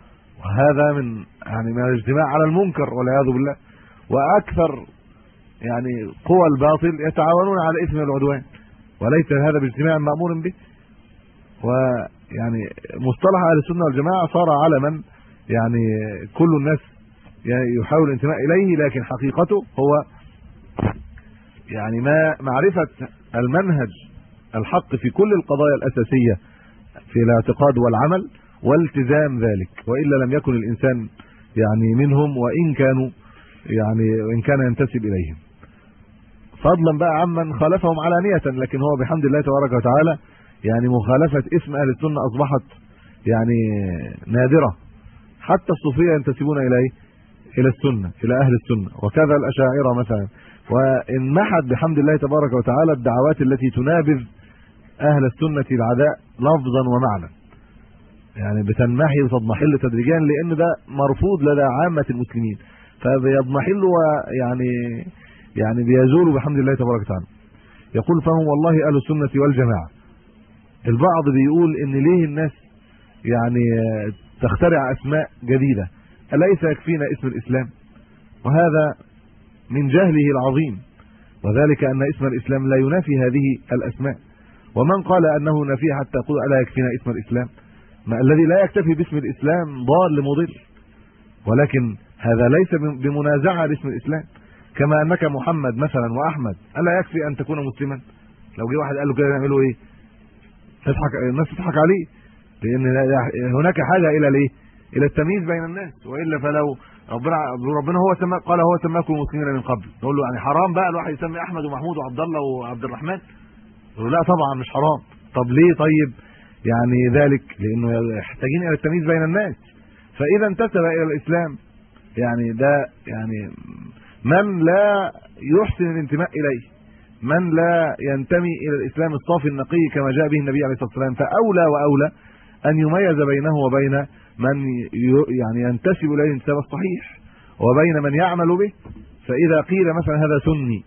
وهذا من يعني من الاجتماع على المنكر والعياذ بالله. وأكثر يعني قوى الباطل يتعاونون على الاثم والعدوان وليس هذا باجتماع مأمور به. ويعني مصطلح أهل السنة والجماعة صار علما. يعني كل الناس يعني يحاول الانتماء إليه لكن حقيقته هو يعني ما معرفة المنهج الحق في كل القضايا الأساسية في الاعتقاد والعمل والتزام ذلك. وإلا لم يكن الإنسان يعني منهم وإن كانوا يعني وإن كان ينتسب إليهم. فضلا بقى عمن خالفهم علانية لكن هو بحمد الله تبارك وتعالى يعني مخالفة اسم أهل السنة أصبحت يعني نادرة. حتى الصوفية ينتسبون إلى إيه إلى السنة إلى أهل السنة. وكذا الأشاعرة مثلا. وانمحت بحمد الله تبارك وتعالى الدعوات التي تنابذ أهل السنة العداء لفظا ومعنى يعني بتنمحي وتضمحل تدريجيا لأن ده مرفوض لدى عامة المسلمين. فبيضمحل ويعني يعني بيزول بحمد الله تبارك وتعالى. يقول فهم والله أهل السنة والجماعة. البعض بيقول إن ليه الناس يعني تخترع أسماء جديدة. أليس يكفينا اسم الإسلام؟ وهذا من جهله العظيم. وذلك أن اسم الإسلام لا ينافي هذه الأسماء. ومن قال أنه نفي حتى يقول ألا يكفينا اسم الإسلام؟ ما الذي لا يكتفي باسم الإسلام ضال مضل. ولكن هذا ليس بمنازعة لاسم الإسلام. كما أنك محمد مثلا وأحمد ألا يكفي أن تكون مسلما؟ لو جه واحد قال له كده نعمله إيه؟ تضحك الناس تضحك عليه. لأن هناك حاجة إلى الإيه؟ إلى التمييز بين الناس. وإلا فلو ربنا ربنا هو سمى قال هو سماكم مسلمين من قبل. نقول له يعني حرام بقى الواحد يسمي أحمد ومحمود وعبد الله وعبد الرحمن. لا طبعا مش حرام. طب ليه طيب؟ يعني ذلك لأنه يحتاجين إلى التمييز بين الناس. فإذا انتسب إلى الإسلام. يعني ده يعني من لا يحسن الانتماء إليه. من لا ينتمي إلى الإسلام الصافي النقي كما جاء به النبي عليه الصلاة والسلام. فأولى وأولى أن يميز بينه وبين من يعني ينتسب إليه الانتساب الصحيح. وبين من يعمل به. فإذا قيل مثلا هذا سني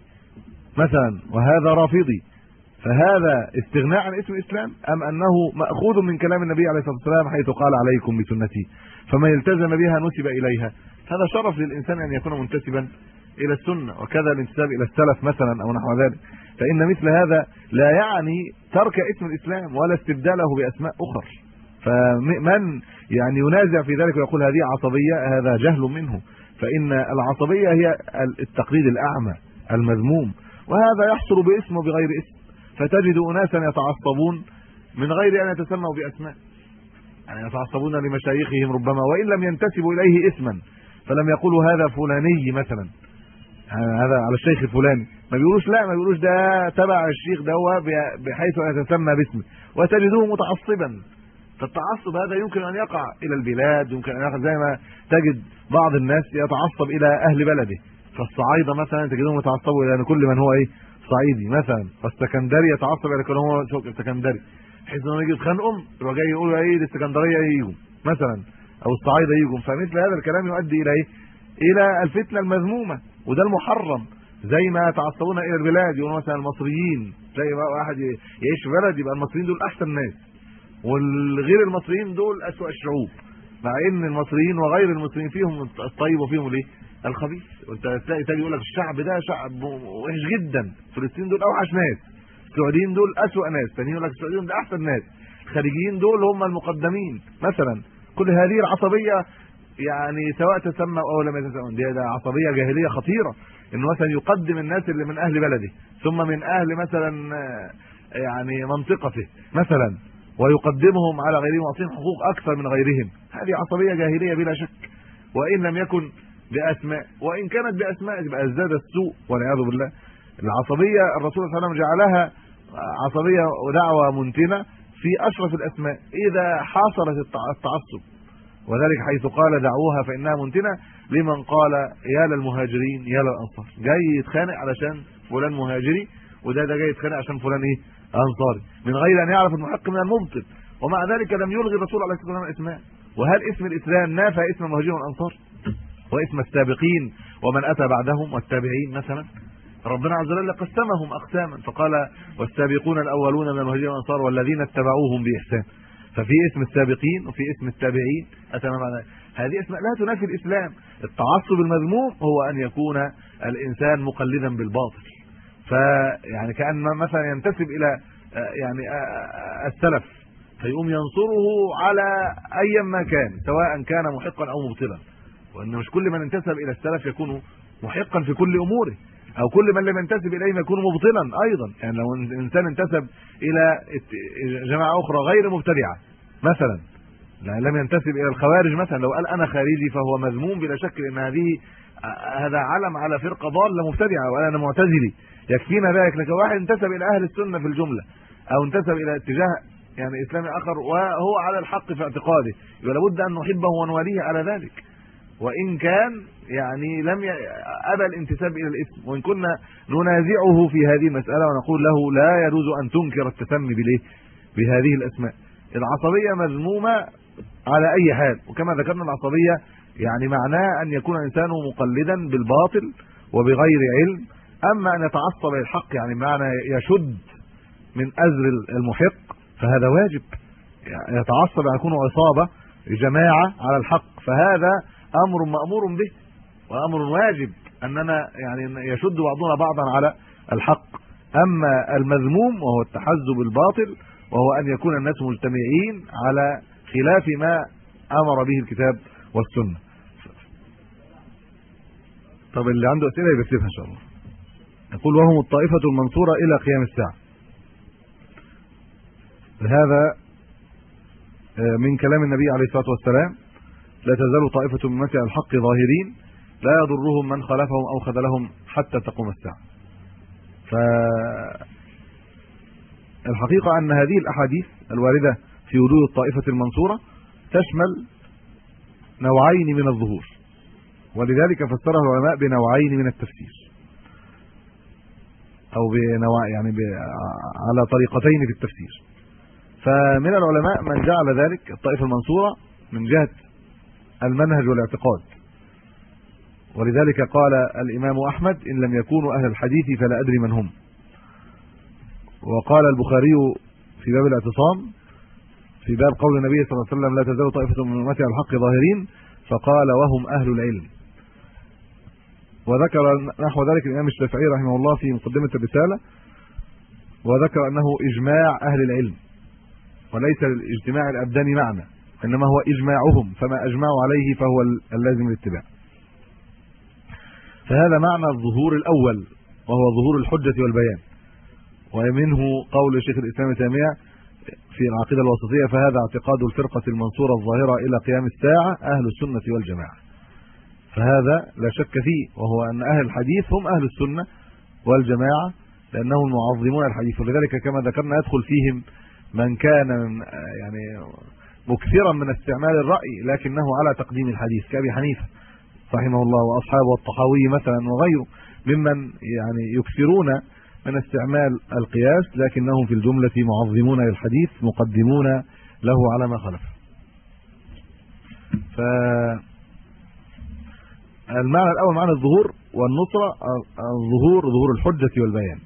مثلا وهذا رافضي. فهذا استغناء عن اسم الإسلام أم أنه مأخوذ من كلام النبي عليه الصلاة والسلام حيث قال عليكم بسنتي فمن التزم بها نسب إليها. هذا شرف للإنسان أن يكون منتسبا إلى السنة وكذا الانتساب إلى السلف مثلا أو نحو ذلك. فإن مثل هذا لا يعني ترك اسم الإسلام ولا استبداله بأسماء أخرى. فمن يعني ينازع في ذلك ويقول هذه عصبية هذا جهل منه. فإن العصبية هي التقليد الأعمى المذموم. وهذا يحصل باسم وبغير اسم. فتجد أناسا يتعصبون من غير أن يتسموا بأسماء. يعني يتعصبون لمشايخهم ربما وإن لم ينتسبوا إليه اسما. فلم يقولوا هذا فلاني مثلا. هذا على الشيخ الفلاني. ما بيقولوش لا ما بيقولوش ده تبع الشيخ ده هو بحيث أن يتسمى باسمه. وتجده متعصبا. فالتعصب هذا يمكن أن يقع إلى البلاد يمكن أن يقع زي ما تجد بعض الناس يتعصب إلى أهل بلده. فالصعايدة مثلا تجدهم يتعصبوا إلى كل من هو إيه؟ صعيدي مثلا فالسكندري يتعصب إلى كل هو سكندري. بحيث انهم يجي يتخانقوا يروح جاي يقولوا إيه الاسكندريه يجوا مثلا أو الصعايده يجوا فمثل هذا الكلام يؤدي إلى إيه؟ إلى الفتنة المذمومة وده المحرم. زي ما يتعصبون إلى البلاد يقولوا مثلا المصريين تلاقي واحد يعيش في بلد يبقى المصريين دول أحسن ناس. والغير المصريين دول أسوأ الشعوب. مع إن المصريين وغير المصريين فيهم الطيب وفيهم الإيه؟ الخبيث. وانت تلاقي تاني يقول لك الشعب ده شعب وحش جدا. فلسطين دول أوحش ناس. السعوديين دول أسوأ ناس. ثاني يقول لك السعوديين ده أحسن ناس. الخارجيين دول هم المقدمين. مثلا كل هذه العصبية يعني سواء تسمى أو لم يتسمى دي ده عصبية جاهلية خطيرة. إنه مثلا يقدم الناس اللي من أهل بلده ثم من أهل مثلا يعني منطقته مثلا ويقدمهم على غيرهم ويعطيهم حقوق أكثر من غيرهم. هذه عصبية جاهلية بلا شك. وإن لم يكن بأسماء. وإن كانت بأسماء يبقى ازداد السوء والعياذ بالله. العصبية الرسول صلى الله عليه وسلم جعلها عصبية ودعوة منتنة في أشرف الأسماء. إذا حاصلت التعصب وذلك حيث قال دعوها فإنها منتنة لمن قال يا للمهاجرين يا للأنصار. جاي يتخانق علشان فلان مهاجري وده ده جاي يتخانق عشان فلان إيه؟ أنصاري. من غير أن يعرف المحق من المبطل ومع ذلك لم يلغي الرسول عليه الصلاة والسلام اسماء وهل اسم الإسلام نافى اسم المهاجرين والأنصار؟ واسم السابقين ومن أتى بعدهم والتابعين مثلا. ربنا عز وجل قسمهم أقساما فقال والسابقون الأولون من المهاجرين والأنصار والذين اتبعوهم بإحسان. ففي اسم السابقين وفي اسم التابعين. اتى بعد هذه أسماء. لا تنافي الإسلام. التعصب المذموم هو أن يكون الإنسان مقلدا بالباطل. فيعني كأن مثلا ينتسب إلى يعني السلف فيقوم ينصره على ايا ما كان سواء كان محقا أو مبطلا. وأن مش كل من انتسب إلى السلف يكون محقا في كل أموره أو كل من لم ينتسب إليهم يكون مبطلا أيضا. يعني لو إنسان انتسب إلى جماعة أخرى غير مبتدعة مثلا لا لم ينتسب إلى الخوارج مثلا لو قال أنا خارجي فهو مذموم بلا شك ان هذه هذا علم على فرقة ضالة مبتدعة وقال أنا معتزلي. يكفينا ذلك لكن واحد انتسب إلى أهل السنة في الجملة أو انتسب إلى اتجاه يعني إسلامي آخر وهو على الحق في اعتقاده يبقى لابد أن نحبه ونواليه على ذلك. وإن كان يعني لم أبى الانتساب إلى الاسم وإن كنا ننازعه في هذه المسألة ونقول له لا يجوز أن تنكر التسمي بالايه بهذه الأسماء. العصبية مذمومة على أي حال وكما ذكرنا العصبية يعني معناه أن يكون الإنسان مقلدا بالباطل وبغير علم. أما أن يتعصب للحق يعني معنى يشد من أزر المحق فهذا واجب. يعني يتعصب ان يكون عصابة جماعة على الحق فهذا أمر مأمور به وأمر واجب أننا يعني يشد بعضنا بعضا على الحق. أما المذموم وهو التحزب الباطل وهو أن يكون الناس مجتمعين على خلاف ما أمر به الكتاب والسنة. طب اللي عنده أسئلة يكتبها إن شاء الله. يقول وهم الطائفة المنصورة إلى قيام الساعة. هذا آه، من كلام النبي عليه الصلاة والسلام. لا تزال طائفة من امتي الحق ظاهرين لا يضرهم من خالفهم أو خذلهم حتى تقوم الساعة. ف الحقيقة أن هذه الأحاديث الواردة في وجود الطائفة المنصورة تشمل نوعين من الظهور ولذلك فسرها العلماء بنوعين من التفسير. أو بنوع يعني ب... على طريقتين في التفسير. فمن العلماء من جعل ذلك الطائفة المنصورة من جهة المنهج والاعتقاد. ولذلك قال الإمام أحمد إن لم يكونوا أهل الحديث فلا أدري من هم. وقال البخاري في باب الاعتصام في باب قول النبي صلى الله عليه وسلم لا تزال طائفة من أمتي على الحق ظاهرين. فقال وهم أهل العلم. وذكر نحو ذلك الإمام الشافعي رحمه الله في مقدمة الرسالة وذكر أنه إجماع أهل العلم وليس للاجتماع الابداني معنى إنما هو إجماعهم فما أجمعوا عليه فهو اللازم الاتباع فهذا معنى الظهور الأول وهو ظهور الحجة والبيان. ومنه قول شيخ الإسلام تيمية في العقيدة الوسطية فهذا اعتقاد الفرقة المنصورة الظاهرة إلى قيام الساعة أهل السنة والجماعة. فهذا لا شك فيه وهو أن أهل الحديث هم أهل السنة والجماعة لأنهم معظمون الحديث. ولذلك كما ذكرنا يدخل فيهم من كان يعني مكثرا من استعمال الرأي لكنه على تقديم الحديث. كأبي حنيفة رحمه الله وأصحابه والطحاوي مثلا وغيره ممن يعني يكثرون من استعمال القياس لكنهم في الجملة معظمون للحديث مقدمون له على ما خلف. ف المعنى الأول معنى الظهور والنصرة الظهور ظهور الحجة والبيان.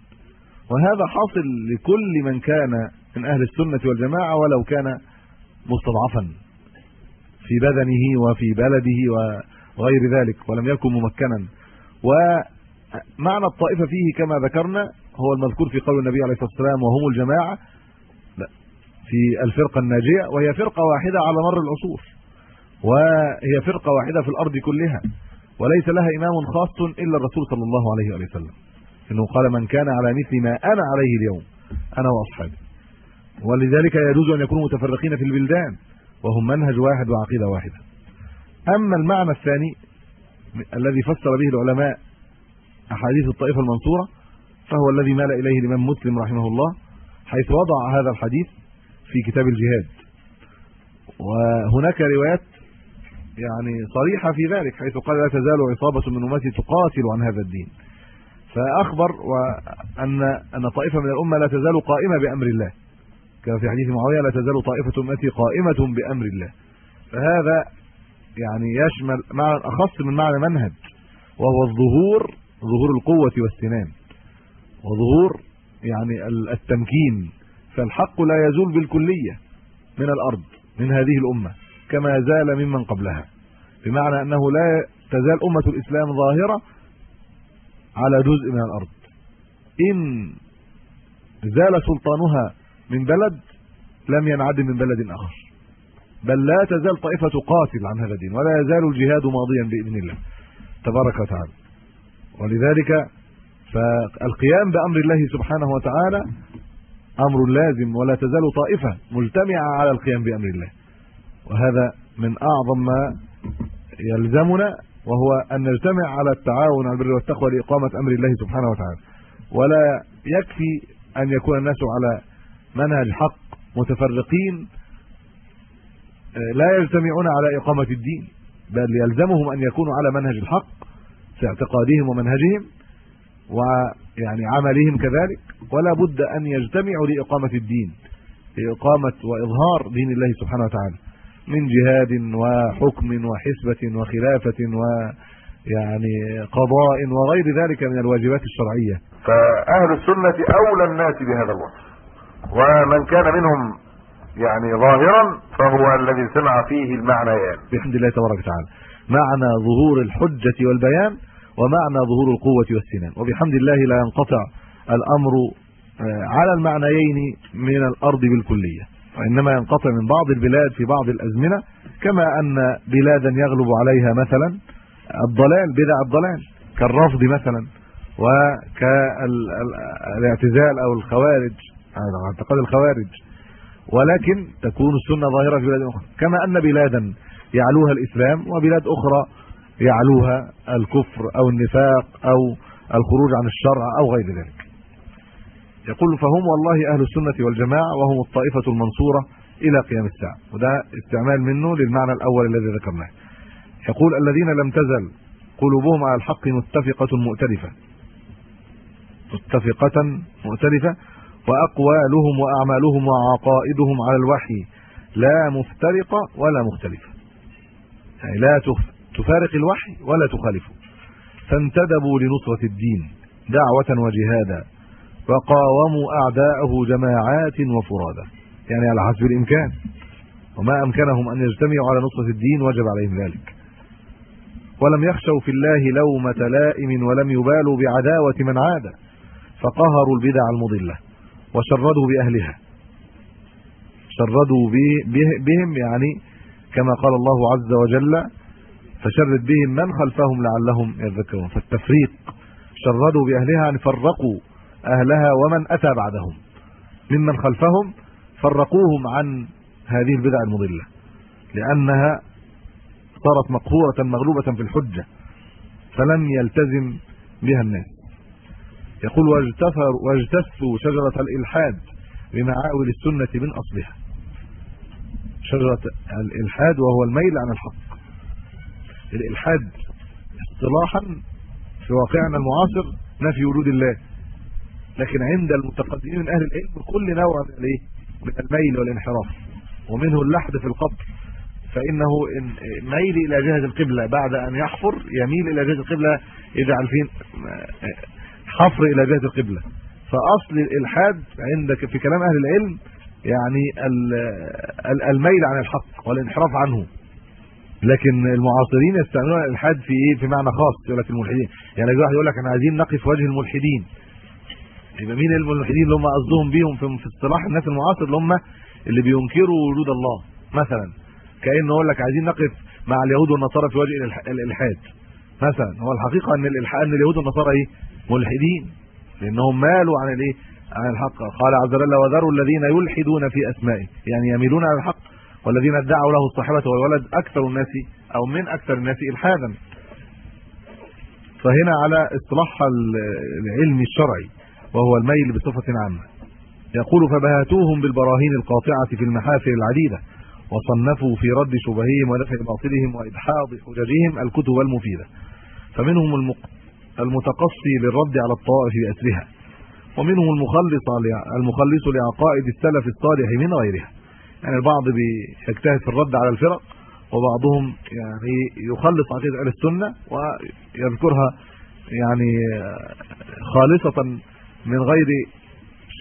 وهذا حاصل لكل من كان من أهل السنة والجماعة ولو كان مستضعفا في بدنه وفي بلده وغير ذلك ولم يكن ممكنا. ومعنى الطائفة فيه كما ذكرنا هو المذكور في قول النبي عليه الصلاة والسلام وهم الجماعة في الفرقة الناجية وهي فرقة واحدة على مر العصور وهي فرقة واحدة في الأرض كلها وليس لها إمام خاص إلا الرسول صلى الله عليه وسلم إنه قال من كان على مثل ما أنا عليه اليوم أنا وأصحابي. ولذلك يجوز أن يكونوا متفرقين في البلدان وهم منهج واحد وعقيدة واحدة. أما المعنى الثاني الذي فسر به العلماء أحاديث الطائفة المنصورة فهو الذي مال إليه الإمام مسلم رحمه الله حيث وضع هذا الحديث في كتاب الجهاد. وهناك روايات يعني صريحة في ذلك حيث قال لا تزال عصابة من أمتي تقاتل عن هذا الدين. فأخبر وان أن طائفة من الأمة لا تزال قائمة بأمر الله. كما في حديث معاوية لا تزال طائفة أمتي قائمة بأمر الله. فهذا يعني يشمل معنى أخص من معنى منهج وهو الظهور ظهور القوة والسنان. وظهور يعني التمكين. فالحق لا يزول بالكلية من الأرض من هذه الأمة كما زال ممن قبلها. بمعنى أنه لا تزال أمة الإسلام ظاهرة على جزء من الأرض. إن زال سلطانها من بلد لم ينعدم من بلد آخر. بل لا تزال طائفة تقاتل عن هذا الدين ولا يزال الجهاد ماضيا بإذن الله. تبارك وتعالى. ولذلك فالقيام بأمر الله سبحانه وتعالى أمر لازم ولا تزال طائفة مجتمعه على القيام بأمر الله. وهذا من أعظم ما يلزمنا وهو أن نجتمع على التعاون على البر والتقوى لإقامة أمر الله سبحانه وتعالى. ولا يكفي أن يكون الناس على منهج حق متفرقين لا يجتمعون على إقامة الدين بل يلزمهم أن يكونوا على منهج الحق في اعتقادهم ومنهجهم ويعني عملهم كذلك ولا بد أن يجتمعوا لإقامة الدين لإقامة وإظهار دين الله سبحانه وتعالى من جهاد وحكم وحسبة وخلافة و يعني قضاء وغير ذلك من الواجبات الشرعية. فأهل السنة أولى الناس بهذا الوصف. ومن كان منهم يعني ظاهرا فهو الذي سمع فيه المعنيان. بحمد الله تبارك وتعالى. معنى ظهور الحجة والبيان ومعنى ظهور القوة والسنان. وبحمد الله لا ينقطع الأمر على المعنيين من الأرض بالكلية. وإنما ينقطع من بعض البلاد في بعض الأزمنة كما أن بلادا يغلب عليها مثلا الضلال بدع الضلال كالرفض مثلا وكالاعتزال أو الخوارج. اعتقاد الخوارج. ولكن تكون السنة ظاهرة في بلاد أخرى. كما أن بلادا يعلوها الإسلام وبلاد أخرى يعلوها الكفر أو النفاق أو الخروج عن الشرع أو غير ذلك. يقول فهم والله أهل السنة والجماعة وهم الطائفة المنصورة إلى قيام الساعة. وده استعمال منه للمعنى الأول الذي ذكرناه. يقول الذين لم تزل قلوبهم على الحق متفقة مؤتلفة. متفقة مؤتلفة وأقوالهم وأعمالهم وعقائدهم على الوحي لا مفترقه ولا مختلفه يعني لا تفارق الوحي ولا تخالفه. فانتدبوا لنصرة الدين دعوة وجهادا وقاوموا أعداءه جماعات وفرادا يعني على حسب الإمكان. وما أمكنهم أن يجتمعوا على نصرة الدين وجب عليهم ذلك. ولم يخشوا في الله لومة لائم ولم يبالوا بعداوة من عاد فقهروا البدع المضلة. وشردوا بأهلها. شردوا بهم يعني كما قال الله عز وجل فشرد بهم من خلفهم لعلهم يذكرون. فالتفريق شردوا بأهلها يعني فرقوا أهلها ومن أتى بعدهم. ممن خلفهم فرقوهم عن هذه البدع المضلة لأنها صارت مقهورة مغلوبة في الحجة فلم يلتزم بها الناس. يقول واجتثر واجتثوا شجرة الإلحاد بمعاول السنة من أصلها. شجرة الإلحاد وهو الميل عن الحق. الإلحاد اصطلاحا في واقعنا المعاصر نفي وجود الله. لكن عند المتقدمين من أهل العلم كل نوع من الإيه؟ من الميل والانحراف. ومنه اللحد في القبر. فإنه ميل إلى جهة القبلة. بعد أن يحفر يميل إلى جهة القبلة. إذا عارفين حفر إلى جهة القبلة. فأصل الإلحاد عندك في كلام أهل العلم يعني الميل عن الحق والانحراف عنه. لكن المعاصرين يستعملون الإلحاد في إيه؟ في معنى خاص يقول لك الملحدين. يعني واحد يقول لك إحنا عايزين نقف وجه الملحدين. يبقى مين الملحدين اللي هم قصدهم بيهم في اصطلاح الناس المعاصر؟ اللي هم اللي بينكروا وجود الله. مثلا كأنه يقول لك عايزين نقف مع اليهود والنصارى في وجه الإلحاد. مثلا هو الحقيقة إن الالحاد إن اليهود والنصارى إيه؟ ملحدين لأنهم مالوا عن الإيه؟ عن الحق. قال عز وجل وذروا الذين يلحدون في أسمائه. يعني يميلون عن الحق والذين ادعوا له الصحابة والولد أكثر الناس أو من أكثر الناس إلحادا. فهنا على اصطلاح العلم الشرعي وهو الميل بصفة عامة. يقول فبهاتوهم بالبراهين القاطعة في المحافل العديدة وصنفوا في رد شبههم ودفع باطلهم وإدحاض حججهم الكتب المفيدة. فمنهم المتقصي للرد على الطوائف بأسرها. ومنهم المخلص المخلص لعقائد السلف الصالح من غيرها. يعني البعض بيجتهد في الرد على الفرق وبعضهم يعني يخلص عقيدة أهل السنة ويذكرها يعني خالصة من غير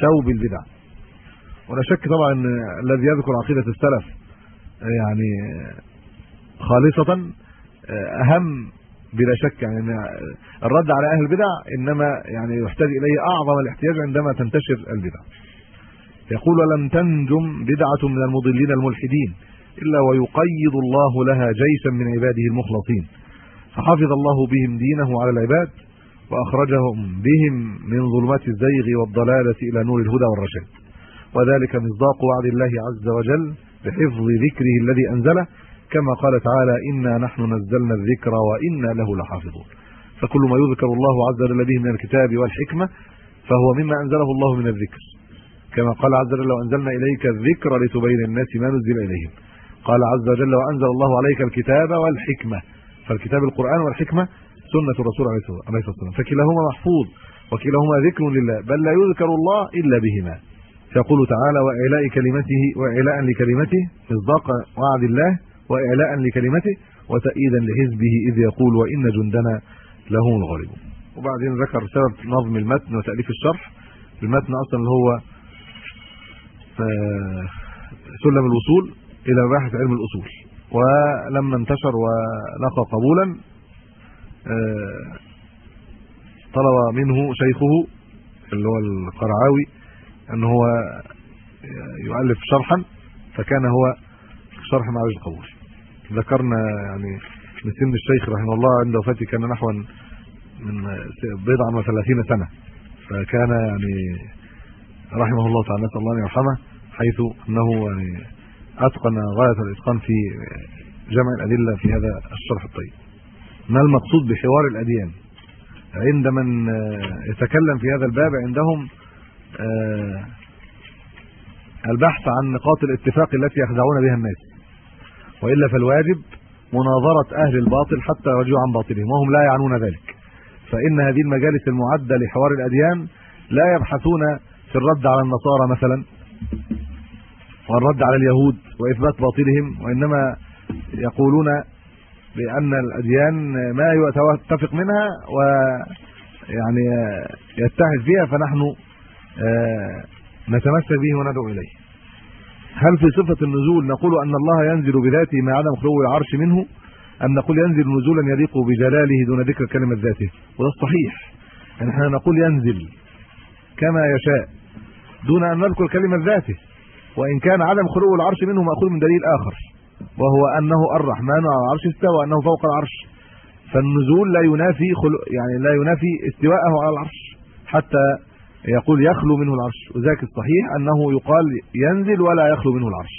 شوب البدع. ولا شك طبعا الذي يذكر عقيدة السلف يعني خالصة أهم بلا شك يعني الرد على أهل البدع إنما يعني يحتاج إليه أعظم الاحتياج عندما تنتشر البدع. يقول ولم تنجم بدعة من المضلين الملحدين إلا ويقيض الله لها جيشا من عباده المخلصين. فحفظ الله بهم دينه على العباد وأخرجهم بهم من ظلمات الزيغ والضلالة إلى نور الهدى والرشاد. وذلك مصداق وعد الله عز وجل بحفظ ذكره الذي أنزله كما قال تعالى إنا نحن نزلنا الذكر وإنا له لحافظون. فكل ما يذكر الله عز وجل به من الكتاب والحكمة فهو مما أنزله الله من الذكر. كما قال عز وجل وانزلنا إليك الذكر لتبين الناس ما نزل إليهم. قال عز وجل وانزل الله عليك الكتاب والحكمة. فالكتاب القرآن والحكمة سنة الرسول عليه الصلاه والسلام. فكلاهما محفوظ وكلاهما ذكر لله بل لا يذكر الله إلا بهما. يقول تعالى وإعلاء كلمته وإعلاء لكلمته مصداق وعد الله وإعلاء لكلمته وتأييدا لحزبه إذ يقول وإن جندنا لهم الغالبون وبعدين ذكر سبب نظم المتن وتأليف الشرح. المتن أصلا اللي هو سلم الوصول إلى باحث علم الأصول. ولما انتشر ولقى قبولا طلب منه شيخه اللي هو القرعاوي أن هو يؤلف شرحا فكان هو شرح معرج القبول. ذكرنا يعني من سن الشيخ رحمه الله عند وفاته كان نحو من بضع وثلاثين سنة. فكان يعني رحمه الله تعالى نسأل الله أن يرحمه حيث أنه يعني أتقن غاية الإتقان في جمع الأدلة في هذا الشرح الطيب. ما المقصود بحوار الأديان؟ عند من يتكلم في هذا الباب عندهم البحث عن نقاط الاتفاق التي يخدعون بها الناس. وإلا فالواجب مناظرة أهل الباطل حتى يرجعوا عن باطلهم وهم لا يعنون ذلك. فإن هذه المجالس المعدة لحوار الأديان لا يبحثون في الرد على النصارى مثلا والرد على اليهود وإثبات باطلهم وإنما يقولون بأن الأديان ما يتفق منها ويعني يتحد فيها فنحن نتمسك به وندعو إليه. هل في صفة النزول نقول أن الله ينزل بذاته ما عدم خلو العرش منه؟ أم نقول ينزل نزولا يليق بجلاله دون ذكر كلمه ذاته وده الصحيح يعني إحنا نقول ينزل كما يشاء دون أن نذكر كلمه ذاته وإن كان عدم خلو العرش منه مأخوذ من دليل آخر. وهو أنه الرحمن على العرش استوى انه فوق العرش. فالنزول لا ينافي خلو يعني لا ينافي استواءه على العرش حتى يقول يخلو منه العرش. وذاك الصحيح أنه يقال ينزل ولا يخلو منه العرش.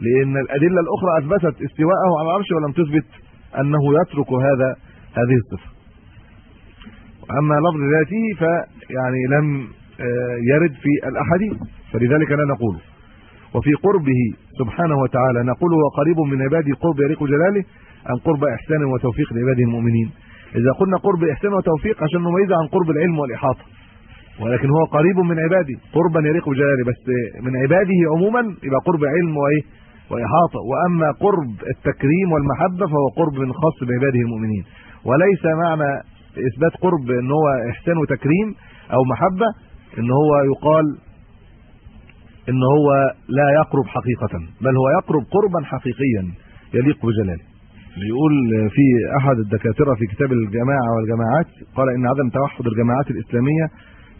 لأن الأدلة الأخرى أثبتت استواءه على العرش ولم تثبت أنه يترك هذا هذه الصفة. اما لفظ ذاته فيعني لم يرد في الأحاديث فلذلك لا نقول. وفي قربه سبحانه وتعالى نقول هو قريب من عباده قرب يليق جلاله أم قرب إحسان وتوفيق لعباده المؤمنين. إذا قلنا قرب إحسان وتوفيق عشان نميزه عن قرب العلم والإحاطة. ولكن هو قريب من عباده قربا يليق بجلاله. بس من عباده عموما يبقى قرب علم وإيه؟ وإحاطة. وأما قرب التكريم والمحبة فهو قرب من خاص بعباده المؤمنين. وليس معنى إثبات قرب إن هو إحسان وتكريم أو محبة إن هو يقال إن هو لا يقرب حقيقة بل هو يقرب قربا حقيقيا يليق بجلاله. بيقول في أحد الدكاترة في كتاب الجماعة والجماعات قال إن عدم توحد الجماعات الإسلامية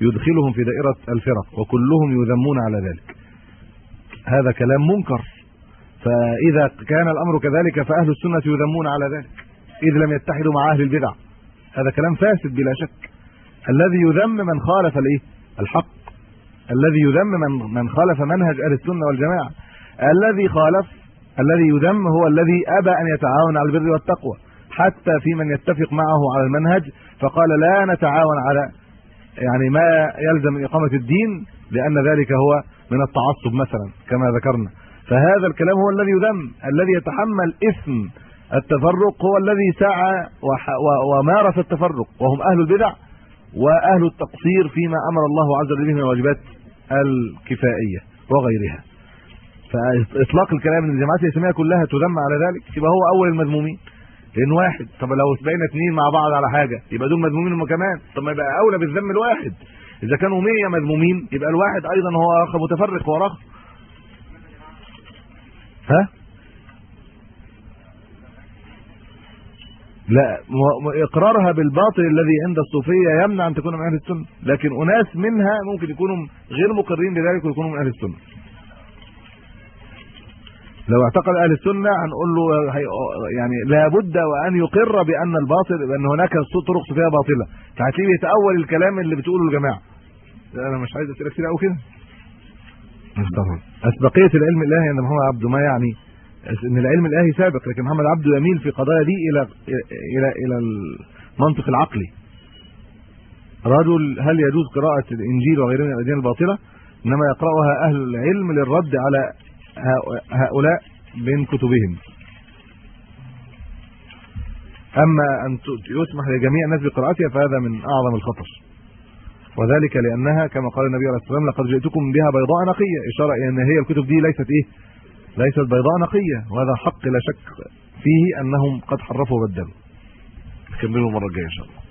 يدخلهم في دائرة الفرق وكلهم يذمون على ذلك. هذا كلام منكر. فإذا كان الأمر كذلك فأهل السنة يذمون على ذلك إذ لم يتحدوا مع أهل البدع. هذا كلام فاسد بلا شك. الذي يذم من خالف الإيه؟ الحق. الذي يذم من من خالف منهج أهل السنة والجماعة. الذي خالف الذي يذم هو الذي أبى أن يتعاون على البر والتقوى. حتى في من يتفق معه على المنهج فقال لا نتعاون على يعني ما يلزم من إقامة الدين لأن ذلك هو من التعصب مثلا كما ذكرنا. فهذا الكلام هو الذي يذم الذي يتحمل إثم. التفرق هو الذي سعى ومارس التفرق. وهم أهل البدع وأهل التقصير فيما أمر الله عز وجل به من الواجبات الكفائية وغيرها. فإطلاق الكلام ان الجماعات الإسلامية كلها تذم على ذلك يبقى هو أول المذمومين. لأن واحد طب لو بقينا اثنين مع بعض على حاجة يبقى دول مذمومين هم كمان. طب ما يبقى أولى بالذم الواحد. إذا كانوا 100 مذمومين يبقى الواحد أيضا هو أخ متفرق ورخ. ها؟ لا إقرارها بالباطل الذي عند الصوفية يمنع أن تكون من أهل السنة. لكن أناس منها ممكن يكونوا غير مقرين بذلك ويكونوا من أهل السنة. لو اعتقد أهل السنة هنقول له يعني لابد وأن يقر بأن الباطل بأن هناك طرق صوفيه باطلة. فهتلاقيه يتاول الكلام اللي بتقوله الجماعة. لا أنا مش عايز أسئلة كتير قوي كده. استغفر أسبقية العلم الإلهي عند محمد عبده ما يعني إن العلم الإلهي سابق لكن محمد عبده يميل في قضايا دي إلى إلى إلى المنطق العقلي. رجل هل يجوز قراءة الإنجيل وغيره من الأديان الباطلة؟ إنما يقرأها أهل العلم للرد على هؤلاء من كتبهم. أما أن يسمح لجميع الناس بقراءتها فهذا من أعظم الخطر. وذلك لأنها كما قال النبي عليه الصلاة والسلام لقد جئتكم بها بيضاء نقية. إشارة إلى أن هي الكتب دي ليست إيه؟ ليست بيضاء نقية. وهذا حق لا شك فيه أنهم قد حرفوا وبدلوا نكمله المرة الجاية إن شاء الله.